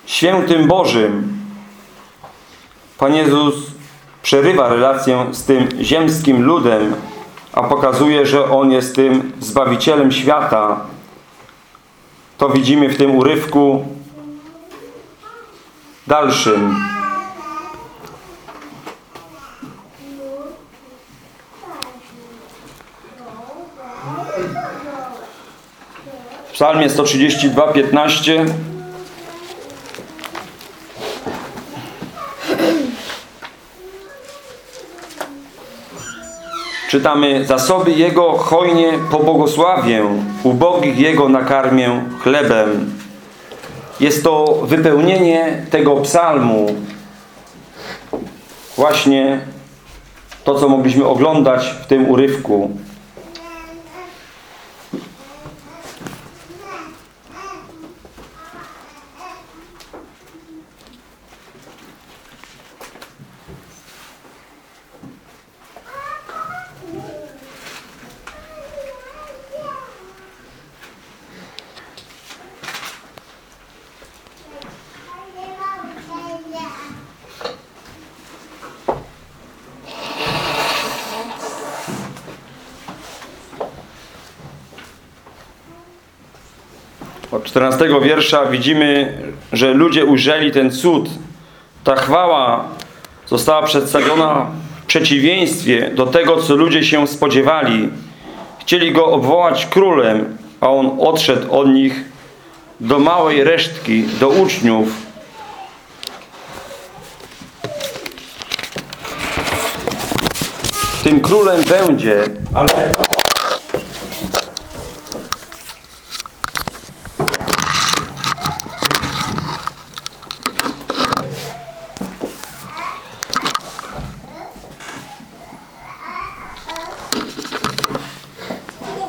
świętym Bożym. Pan Jezus przerywa relację z tym ziemskim ludem, a pokazuje, że On jest tym Zbawicielem świata. To widzimy w tym urywku dalszym. Psalmie 132, 15 Czytamy, zasoby Jego hojnie pobłogosławię, ubogich Jego nakarmię chlebem. Jest to wypełnienie tego psalmu. Właśnie to, co mogliśmy oglądać w tym urywku. 14 wiersza widzimy, że ludzie ujrzeli ten cud. Ta chwała została przedstawiona w przeciwieństwie do tego, co ludzie się spodziewali. Chcieli go obwołać królem, a on odszedł od nich do małej resztki, do uczniów. Tym królem będzie, ale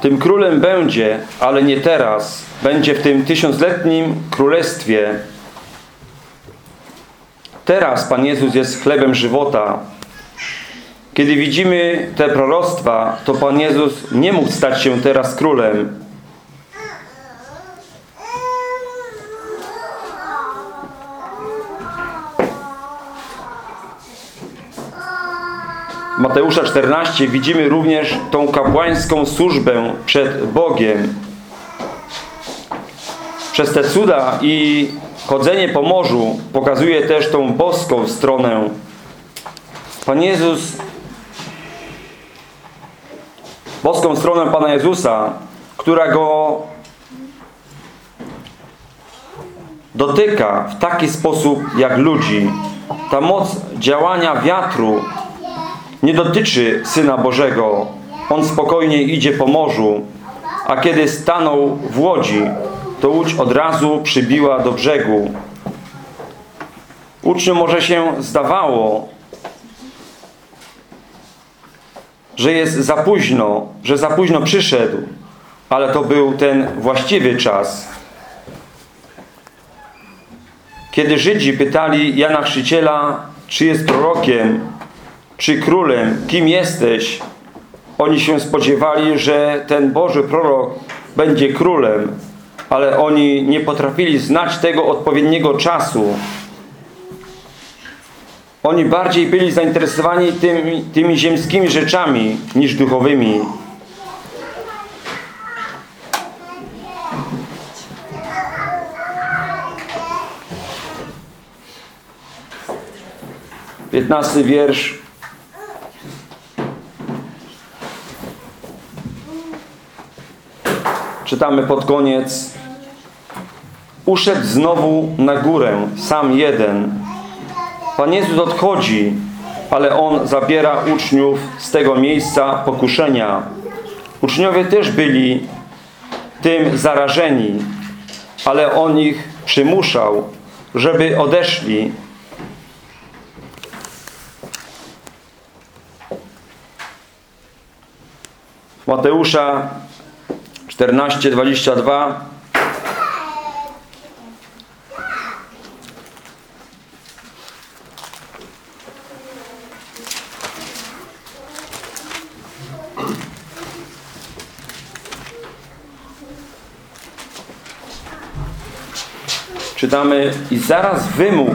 Tym królem będzie, ale nie teraz. Będzie w tym tysiącletnim królestwie. Teraz Pan Jezus jest chlebem żywota. Kiedy widzimy te proroctwa, to Pan Jezus nie mógł stać się teraz królem. Mateusza 14 widzimy również tą kapłańską służbę przed Bogiem. Przez te cuda i chodzenie po morzu pokazuje też tą boską stronę. Pan Jezus, boską stronę Pana Jezusa, która Go dotyka w taki sposób jak ludzi. Ta moc działania wiatru nie dotyczy Syna Bożego. On spokojnie idzie po morzu, a kiedy stanął w łodzi, to łódź od razu przybiła do brzegu. Uczniom może się zdawało, że jest za późno, że za późno przyszedł, ale to był ten właściwy czas. Kiedy Żydzi pytali Jana Chrzciciela, czy jest prorokiem, czy królem, kim jesteś, oni się spodziewali, że ten Boży prorok będzie królem, ale oni nie potrafili znać tego odpowiedniego czasu. Oni bardziej byli zainteresowani tymi, tymi ziemskimi rzeczami niż duchowymi. Piętnasty wiersz czytamy pod koniec. Uszedł znowu na górę sam jeden. Pan Jezus odchodzi ale On zabiera uczniów z tego miejsca pokuszenia. Uczniowie też byli tym zarażeni ale On ich przymuszał żeby odeszli. Mateusza 14:22 Czytamy i zaraz wymógł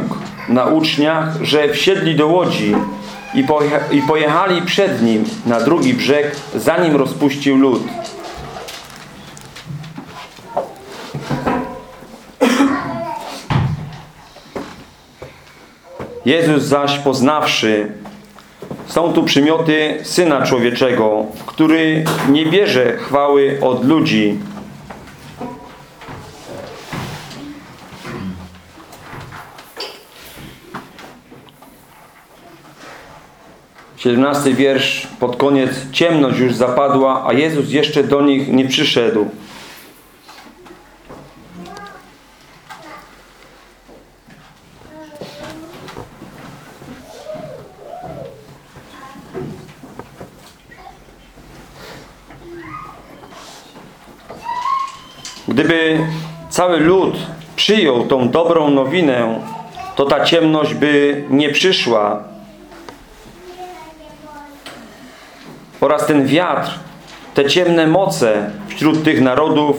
na uczniach, że wsiedli do łodzi i, i pojechali przed nim na drugi brzeg, zanim rozpuścił lód. Jezus zaś poznawszy, są tu przymioty Syna Człowieczego, który nie bierze chwały od ludzi. Siedemnasty wiersz pod koniec. Ciemność już zapadła, a Jezus jeszcze do nich nie przyszedł. Gdyby cały lud przyjął tą dobrą nowinę, to ta ciemność by nie przyszła. Oraz ten wiatr, te ciemne moce wśród tych narodów,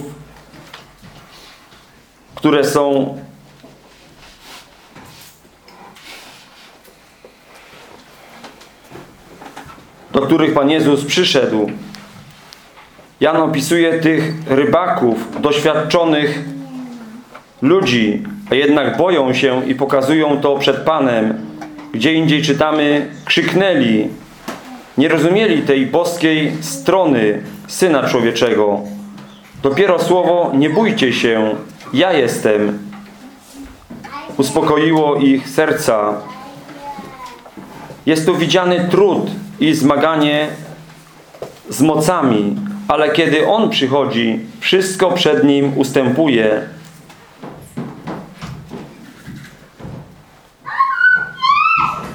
które są do których Pan Jezus przyszedł. Jan opisuje tych rybaków, doświadczonych ludzi, a jednak boją się i pokazują to przed Panem. Gdzie indziej czytamy, krzyknęli, nie rozumieli tej boskiej strony Syna Człowieczego. Dopiero słowo, nie bójcie się, ja jestem. Uspokoiło ich serca. Jest tu widziany trud i zmaganie z mocami, ale kiedy On przychodzi, wszystko przed Nim ustępuje.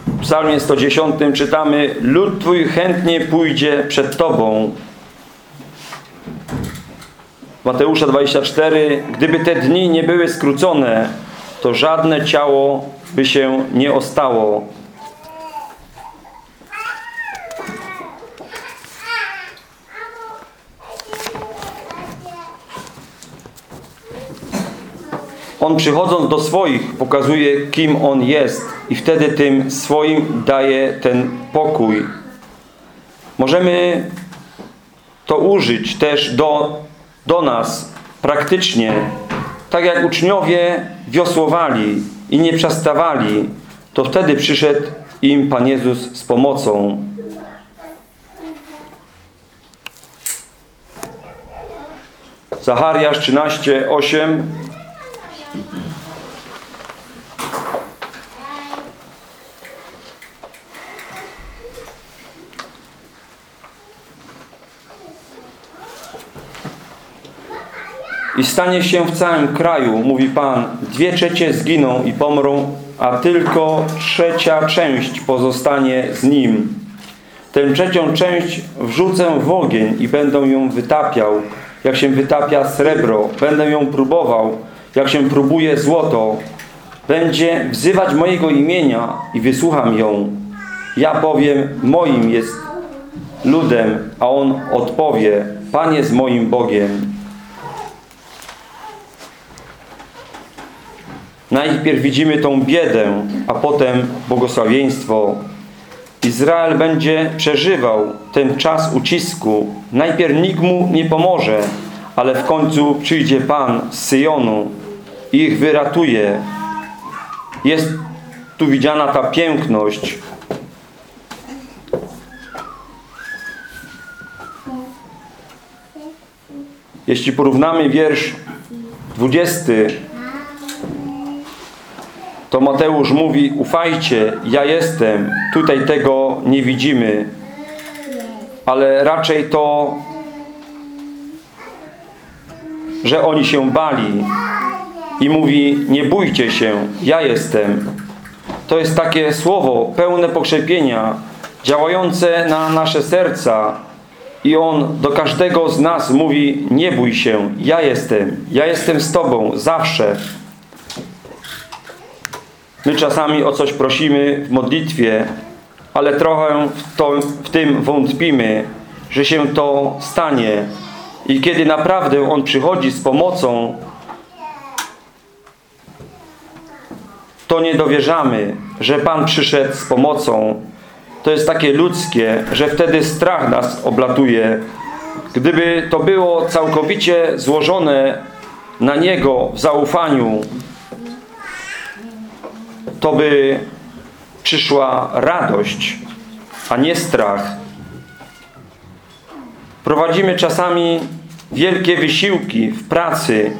W psalmie 110 czytamy Lud Twój chętnie pójdzie przed Tobą. Mateusza 24 Gdyby te dni nie były skrócone, to żadne ciało by się nie ostało. On przychodząc do swoich pokazuje kim On jest i wtedy tym swoim daje ten pokój. Możemy to użyć też do, do nas praktycznie. Tak jak uczniowie wiosłowali i nie przestawali, to wtedy przyszedł im Pan Jezus z pomocą. Zachariasz 13, I stanie się w całym kraju, mówi Pan, dwie trzecie zginą i pomrą, a tylko trzecia część pozostanie z nim. Tę trzecią część wrzucę w ogień i będę ją wytapiał, jak się wytapia srebro. Będę ją próbował, jak się próbuje złoto. Będzie wzywać mojego imienia i wysłucham ją. Ja powiem, moim jest ludem, a on odpowie, Pan jest moim Bogiem. Najpierw widzimy tą biedę, a potem błogosławieństwo. Izrael będzie przeżywał ten czas ucisku. Najpierw nikt mu nie pomoże, ale w końcu przyjdzie Pan z Syjonu i ich wyratuje. Jest tu widziana ta piękność. Jeśli porównamy wiersz 20 to Mateusz mówi, ufajcie, ja jestem. Tutaj tego nie widzimy. Ale raczej to, że oni się bali. I mówi, nie bójcie się, ja jestem. To jest takie słowo pełne pokrzepienia, działające na nasze serca. I On do każdego z nas mówi, nie bój się, ja jestem. Ja jestem z Tobą, zawsze. My czasami o coś prosimy w modlitwie, ale trochę w, to, w tym wątpimy, że się to stanie. I kiedy naprawdę On przychodzi z pomocą, to nie dowierzamy, że Pan przyszedł z pomocą. To jest takie ludzkie, że wtedy strach nas oblatuje. Gdyby to było całkowicie złożone na Niego w zaufaniu, to by przyszła radość, a nie strach. Prowadzimy czasami wielkie wysiłki w pracy.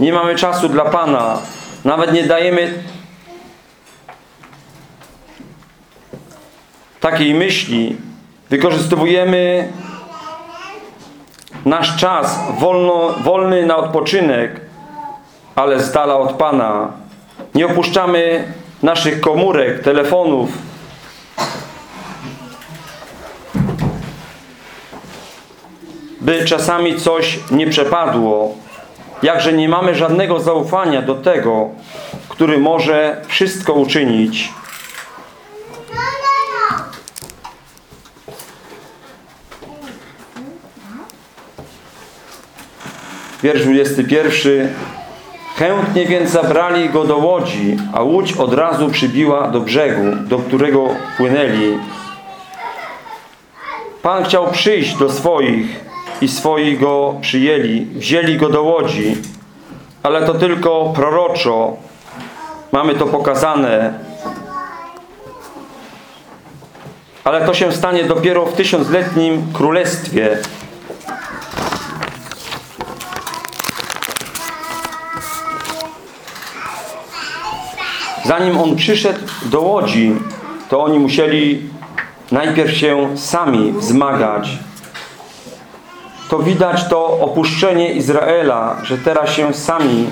Nie mamy czasu dla Pana. Nawet nie dajemy takiej myśli. Wykorzystujemy nasz czas wolno, wolny na odpoczynek, ale z dala od Pana. Nie opuszczamy naszych komórek, telefonów. By czasami coś nie przepadło. Jakże nie mamy żadnego zaufania do tego, który może wszystko uczynić. Wiersz 21. Chętnie więc zabrali go do łodzi, a łódź od razu przybiła do brzegu, do którego płynęli. Pan chciał przyjść do swoich i swoi go przyjęli, wzięli go do łodzi, ale to tylko proroczo. Mamy to pokazane. Ale to się stanie dopiero w tysiącletnim królestwie. Zanim on przyszedł do łodzi, to oni musieli najpierw się sami wzmagać, to widać to opuszczenie Izraela, że teraz się sami,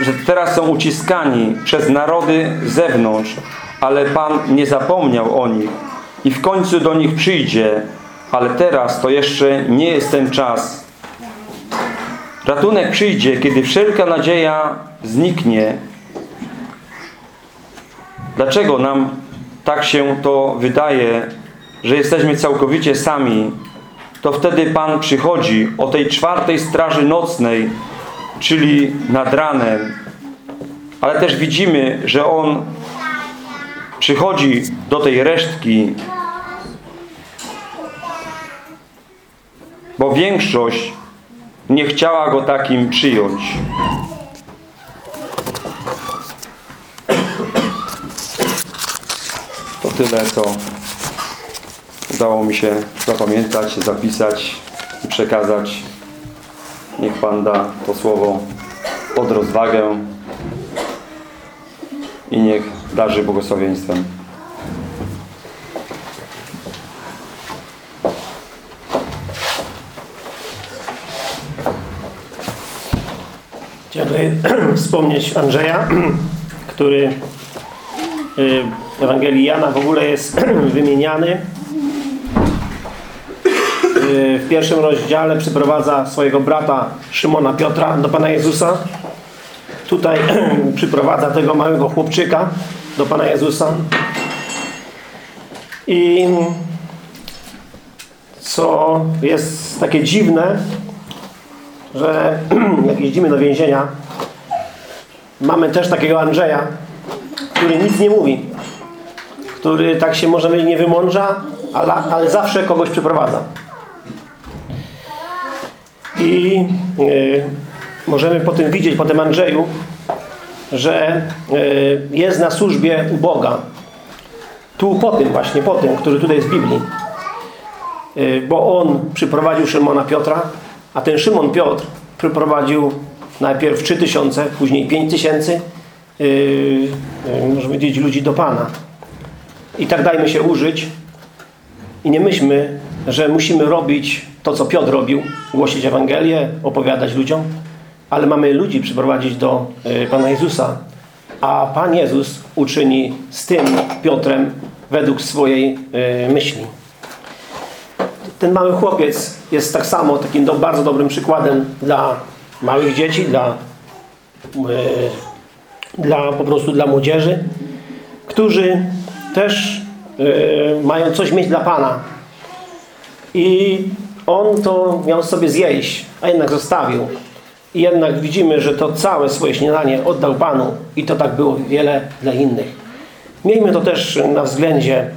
że teraz są uciskani przez narody z zewnątrz, ale Pan nie zapomniał o nich i w końcu do nich przyjdzie, ale teraz to jeszcze nie jest ten czas. Ratunek przyjdzie, kiedy wszelka nadzieja zniknie. Dlaczego nam tak się to wydaje, że jesteśmy całkowicie sami? To wtedy Pan przychodzi o tej czwartej straży nocnej, czyli nad ranem. Ale też widzimy, że On przychodzi do tej resztki, bo większość nie chciała Go takim przyjąć. To tyle, co udało mi się zapamiętać, zapisać i przekazać. Niech Pan da to słowo pod rozwagę i niech darzy błogosławieństwem. Chciałbym *clears throat* wspomnieć Andrzeja, *clears throat* który y, w Ewangelii Jana w ogóle jest *clears throat* wymieniany. Y, W pierwszym rozdziale przyprowadza swojego brata Szymona Piotra do Pana Jezusa. Tutaj przyprowadza tego małego chłopczyka do Pana Jezusa. I co jest takie dziwne, że jak jeździmy do więzienia, mamy też takiego Andrzeja, który nic nie mówi, który tak się może nie wymądrza, ale, ale zawsze kogoś przyprowadza. I y, możemy po tym widzieć, po tym Andrzeju, że y, jest na służbie u Boga. Tu po tym właśnie, po tym, który tutaj jest w Biblii. Y, bo on przyprowadził Szymona Piotra, a ten Szymon Piotr przyprowadził najpierw 3000, później 5000 yy, yy, możemy powiedzieć ludzi do Pana. I tak dajmy się użyć. I nie myślmy, że musimy robić to, co Piotr robił, głosić Ewangelię, opowiadać ludziom, ale mamy ludzi przyprowadzić do yy, Pana Jezusa, a Pan Jezus uczyni z tym Piotrem według swojej yy, myśli. Ten mały chłopiec jest tak samo takim do, bardzo dobrym przykładem dla małych dzieci, dla, e, dla po prostu dla młodzieży, którzy też e, mają coś mieć dla Pana. I on to miał sobie zjeść, a jednak zostawił. I jednak widzimy, że to całe swoje śniadanie oddał Panu i to tak było wiele dla innych. Miejmy to też na względzie,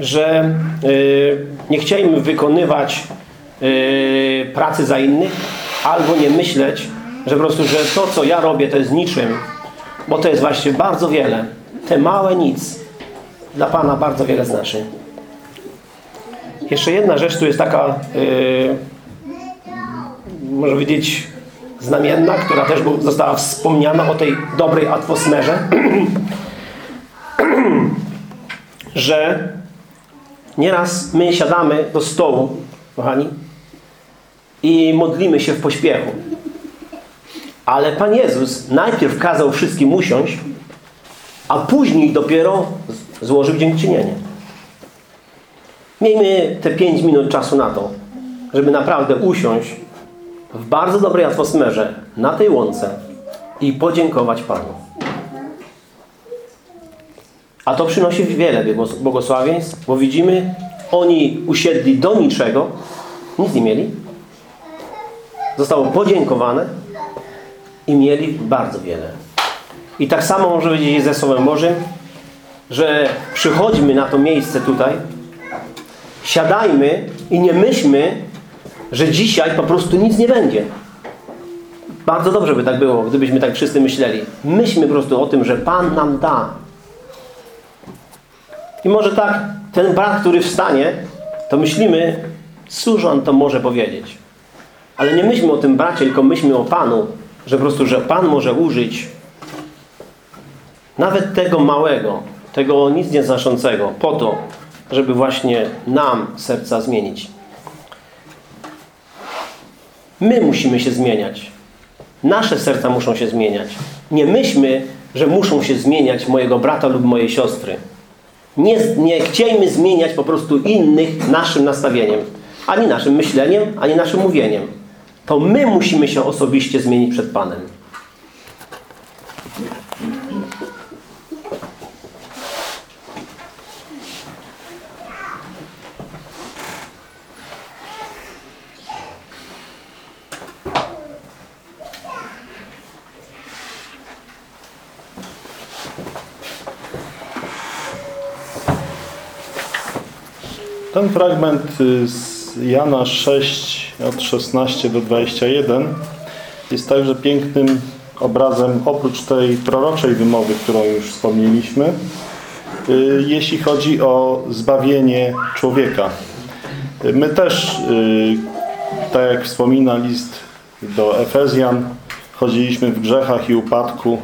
że yy, nie chcielibyśmy wykonywać pracy za innych, albo nie myśleć, że po prostu, że to, co ja robię, to jest niczym, bo to jest właśnie bardzo wiele. Te małe nic dla Pana bardzo wiele znaczy. Jeszcze jedna rzecz tu jest taka, yy, może powiedzieć, znamienna, która też została wspomniana o tej dobrej atmosferze, *clears throat* że Nieraz my siadamy do stołu, kochani, i modlimy się w pośpiechu. Ale Pan Jezus najpierw kazał wszystkim usiąść, a później dopiero złożył dziękczynienie. Miejmy te 5 minut czasu na to, żeby naprawdę usiąść w bardzo dobrej atmosferze na tej łące i podziękować Panu. A to przynosi wiele błogosławieństw, bo widzimy, oni usiedli do niczego, nic nie mieli. Zostało podziękowane i mieli bardzo wiele. I tak samo może powiedzieć ze Słowem Bożym, że przychodźmy na to miejsce tutaj, siadajmy i nie myślmy, że dzisiaj po prostu nic nie będzie. Bardzo dobrze by tak było, gdybyśmy tak wszyscy myśleli. Myślmy po prostu o tym, że Pan nam da i może tak, ten brat, który wstanie, to myślimy, cóż on to może powiedzieć. Ale nie myślmy o tym bracie, tylko myślmy o Panu, że po prostu, że Pan może użyć nawet tego małego, tego nic nieznaczącego, po to, żeby właśnie nam serca zmienić. My musimy się zmieniać. Nasze serca muszą się zmieniać. Nie myślmy, że muszą się zmieniać mojego brata lub mojej siostry. Nie, nie chciejmy zmieniać po prostu innych naszym nastawieniem. Ani naszym myśleniem, ani naszym mówieniem. To my musimy się osobiście zmienić przed Panem. Ten fragment y, z Jana 6 od 16 do 21 jest także pięknym obrazem oprócz tej proroczej wymowy, którą już wspomnieliśmy, y, jeśli chodzi o zbawienie człowieka. Y, My też, tak jak wspomina list do Efezjan, chodziliśmy w grzechach i upadku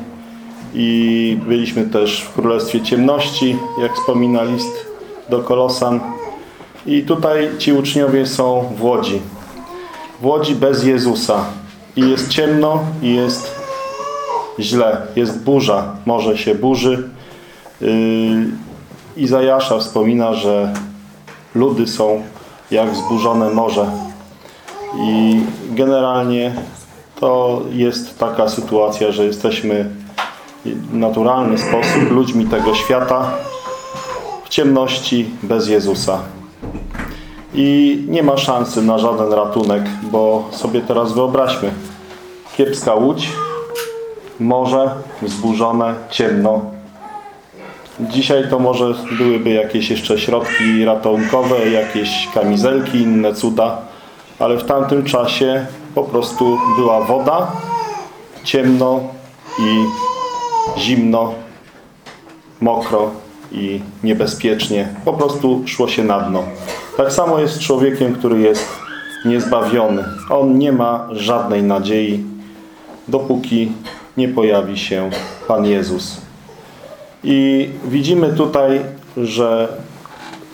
i byliśmy też w Królestwie Ciemności, jak wspomina list do Kolosan. I tutaj ci uczniowie są w Łodzi. W Łodzi bez Jezusa. I jest ciemno, i jest źle. Jest burza. Morze się burzy. Yy, Izajasza wspomina, że ludy są jak wzburzone morze. I generalnie to jest taka sytuacja, że jesteśmy w naturalny sposób ludźmi tego świata w ciemności bez Jezusa i nie ma szansy na żaden ratunek, bo sobie teraz wyobraźmy. Kiepska łódź, morze wzburzone, ciemno. Dzisiaj to może byłyby jakieś jeszcze środki ratunkowe, jakieś kamizelki, inne cuda, ale w tamtym czasie po prostu była woda, ciemno i zimno, mokro i niebezpiecznie. Po prostu szło się na dno. Tak samo jest z człowiekiem, który jest niezbawiony. On nie ma żadnej nadziei, dopóki nie pojawi się Pan Jezus. I widzimy tutaj, że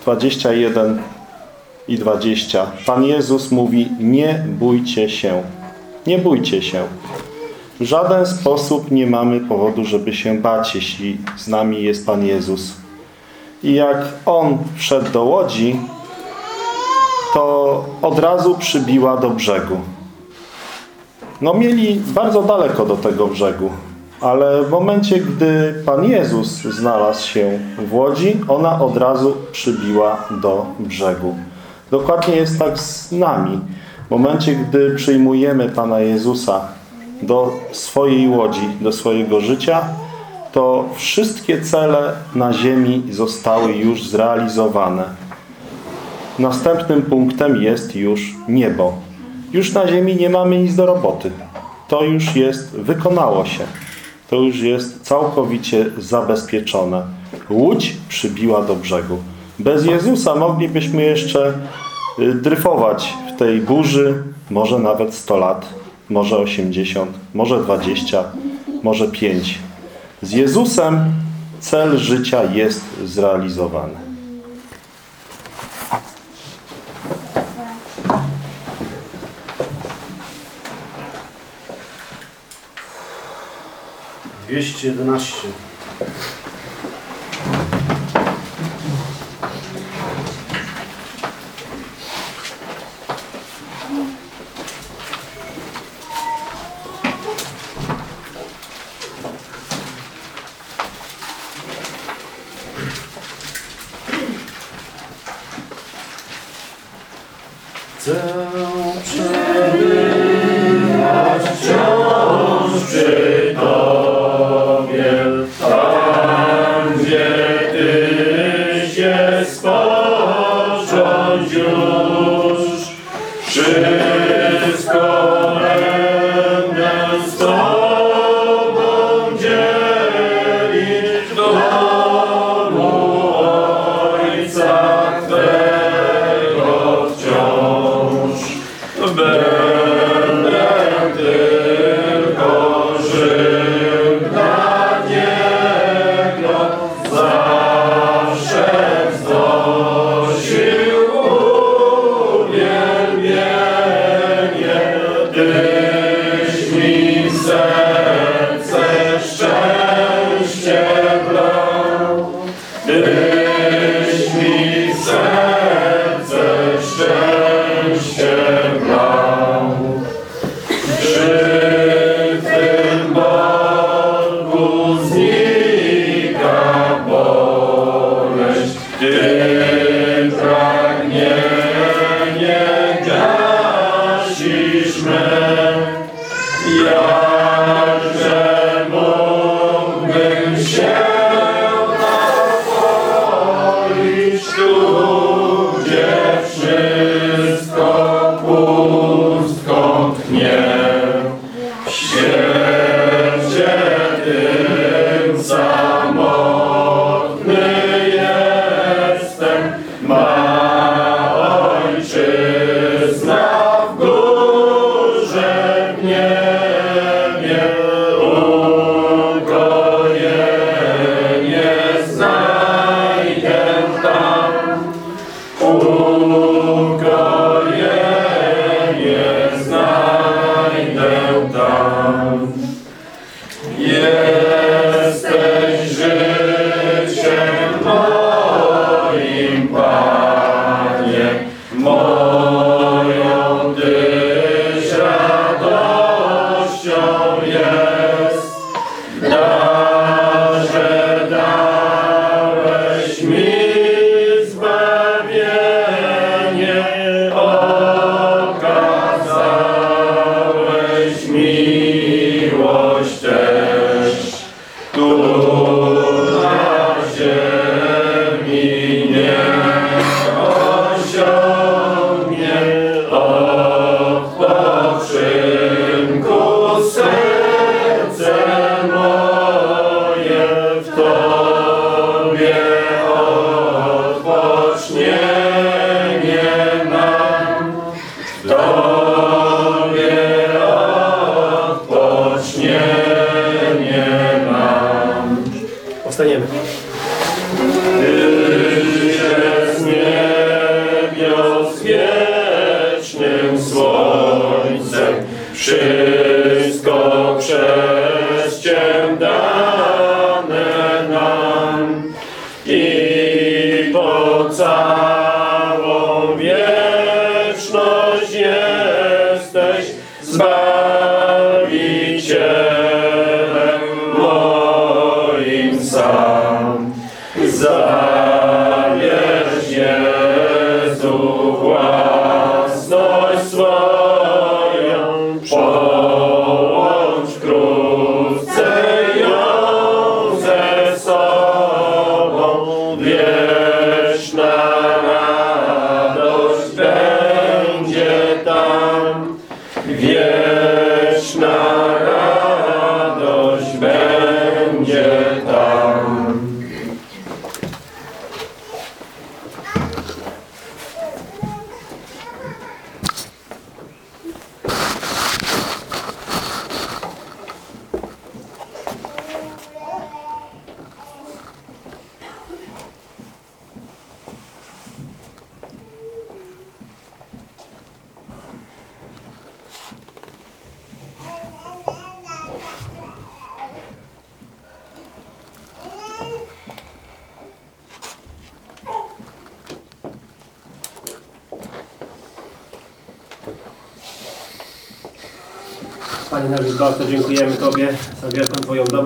21 i 20. Pan Jezus mówi, nie bójcie się. Nie bójcie się. W żaden sposób nie mamy powodu, żeby się bać, jeśli z nami jest Pan Jezus. I jak On wszedł do łodzi, to od razu przybiła do brzegu. No mieli bardzo daleko do tego brzegu, ale w momencie, gdy Pan Jezus znalazł się w łodzi, ona od razu przybiła do brzegu. Dokładnie jest tak z nami. W momencie, gdy przyjmujemy Pana Jezusa do swojej łodzi, do swojego życia, to wszystkie cele na ziemi zostały już zrealizowane. Następnym punktem jest już niebo. Już na ziemi nie mamy nic do roboty. To już jest, wykonało się. To już jest całkowicie zabezpieczone. Łódź przybiła do brzegu. Bez Jezusa moglibyśmy jeszcze y, dryfować w tej burzy, może nawet 100 lat, może 80, może 20, może 5. Z Jezusem cel życia jest zrealizowany. Dwieście jedenaście. the ziemi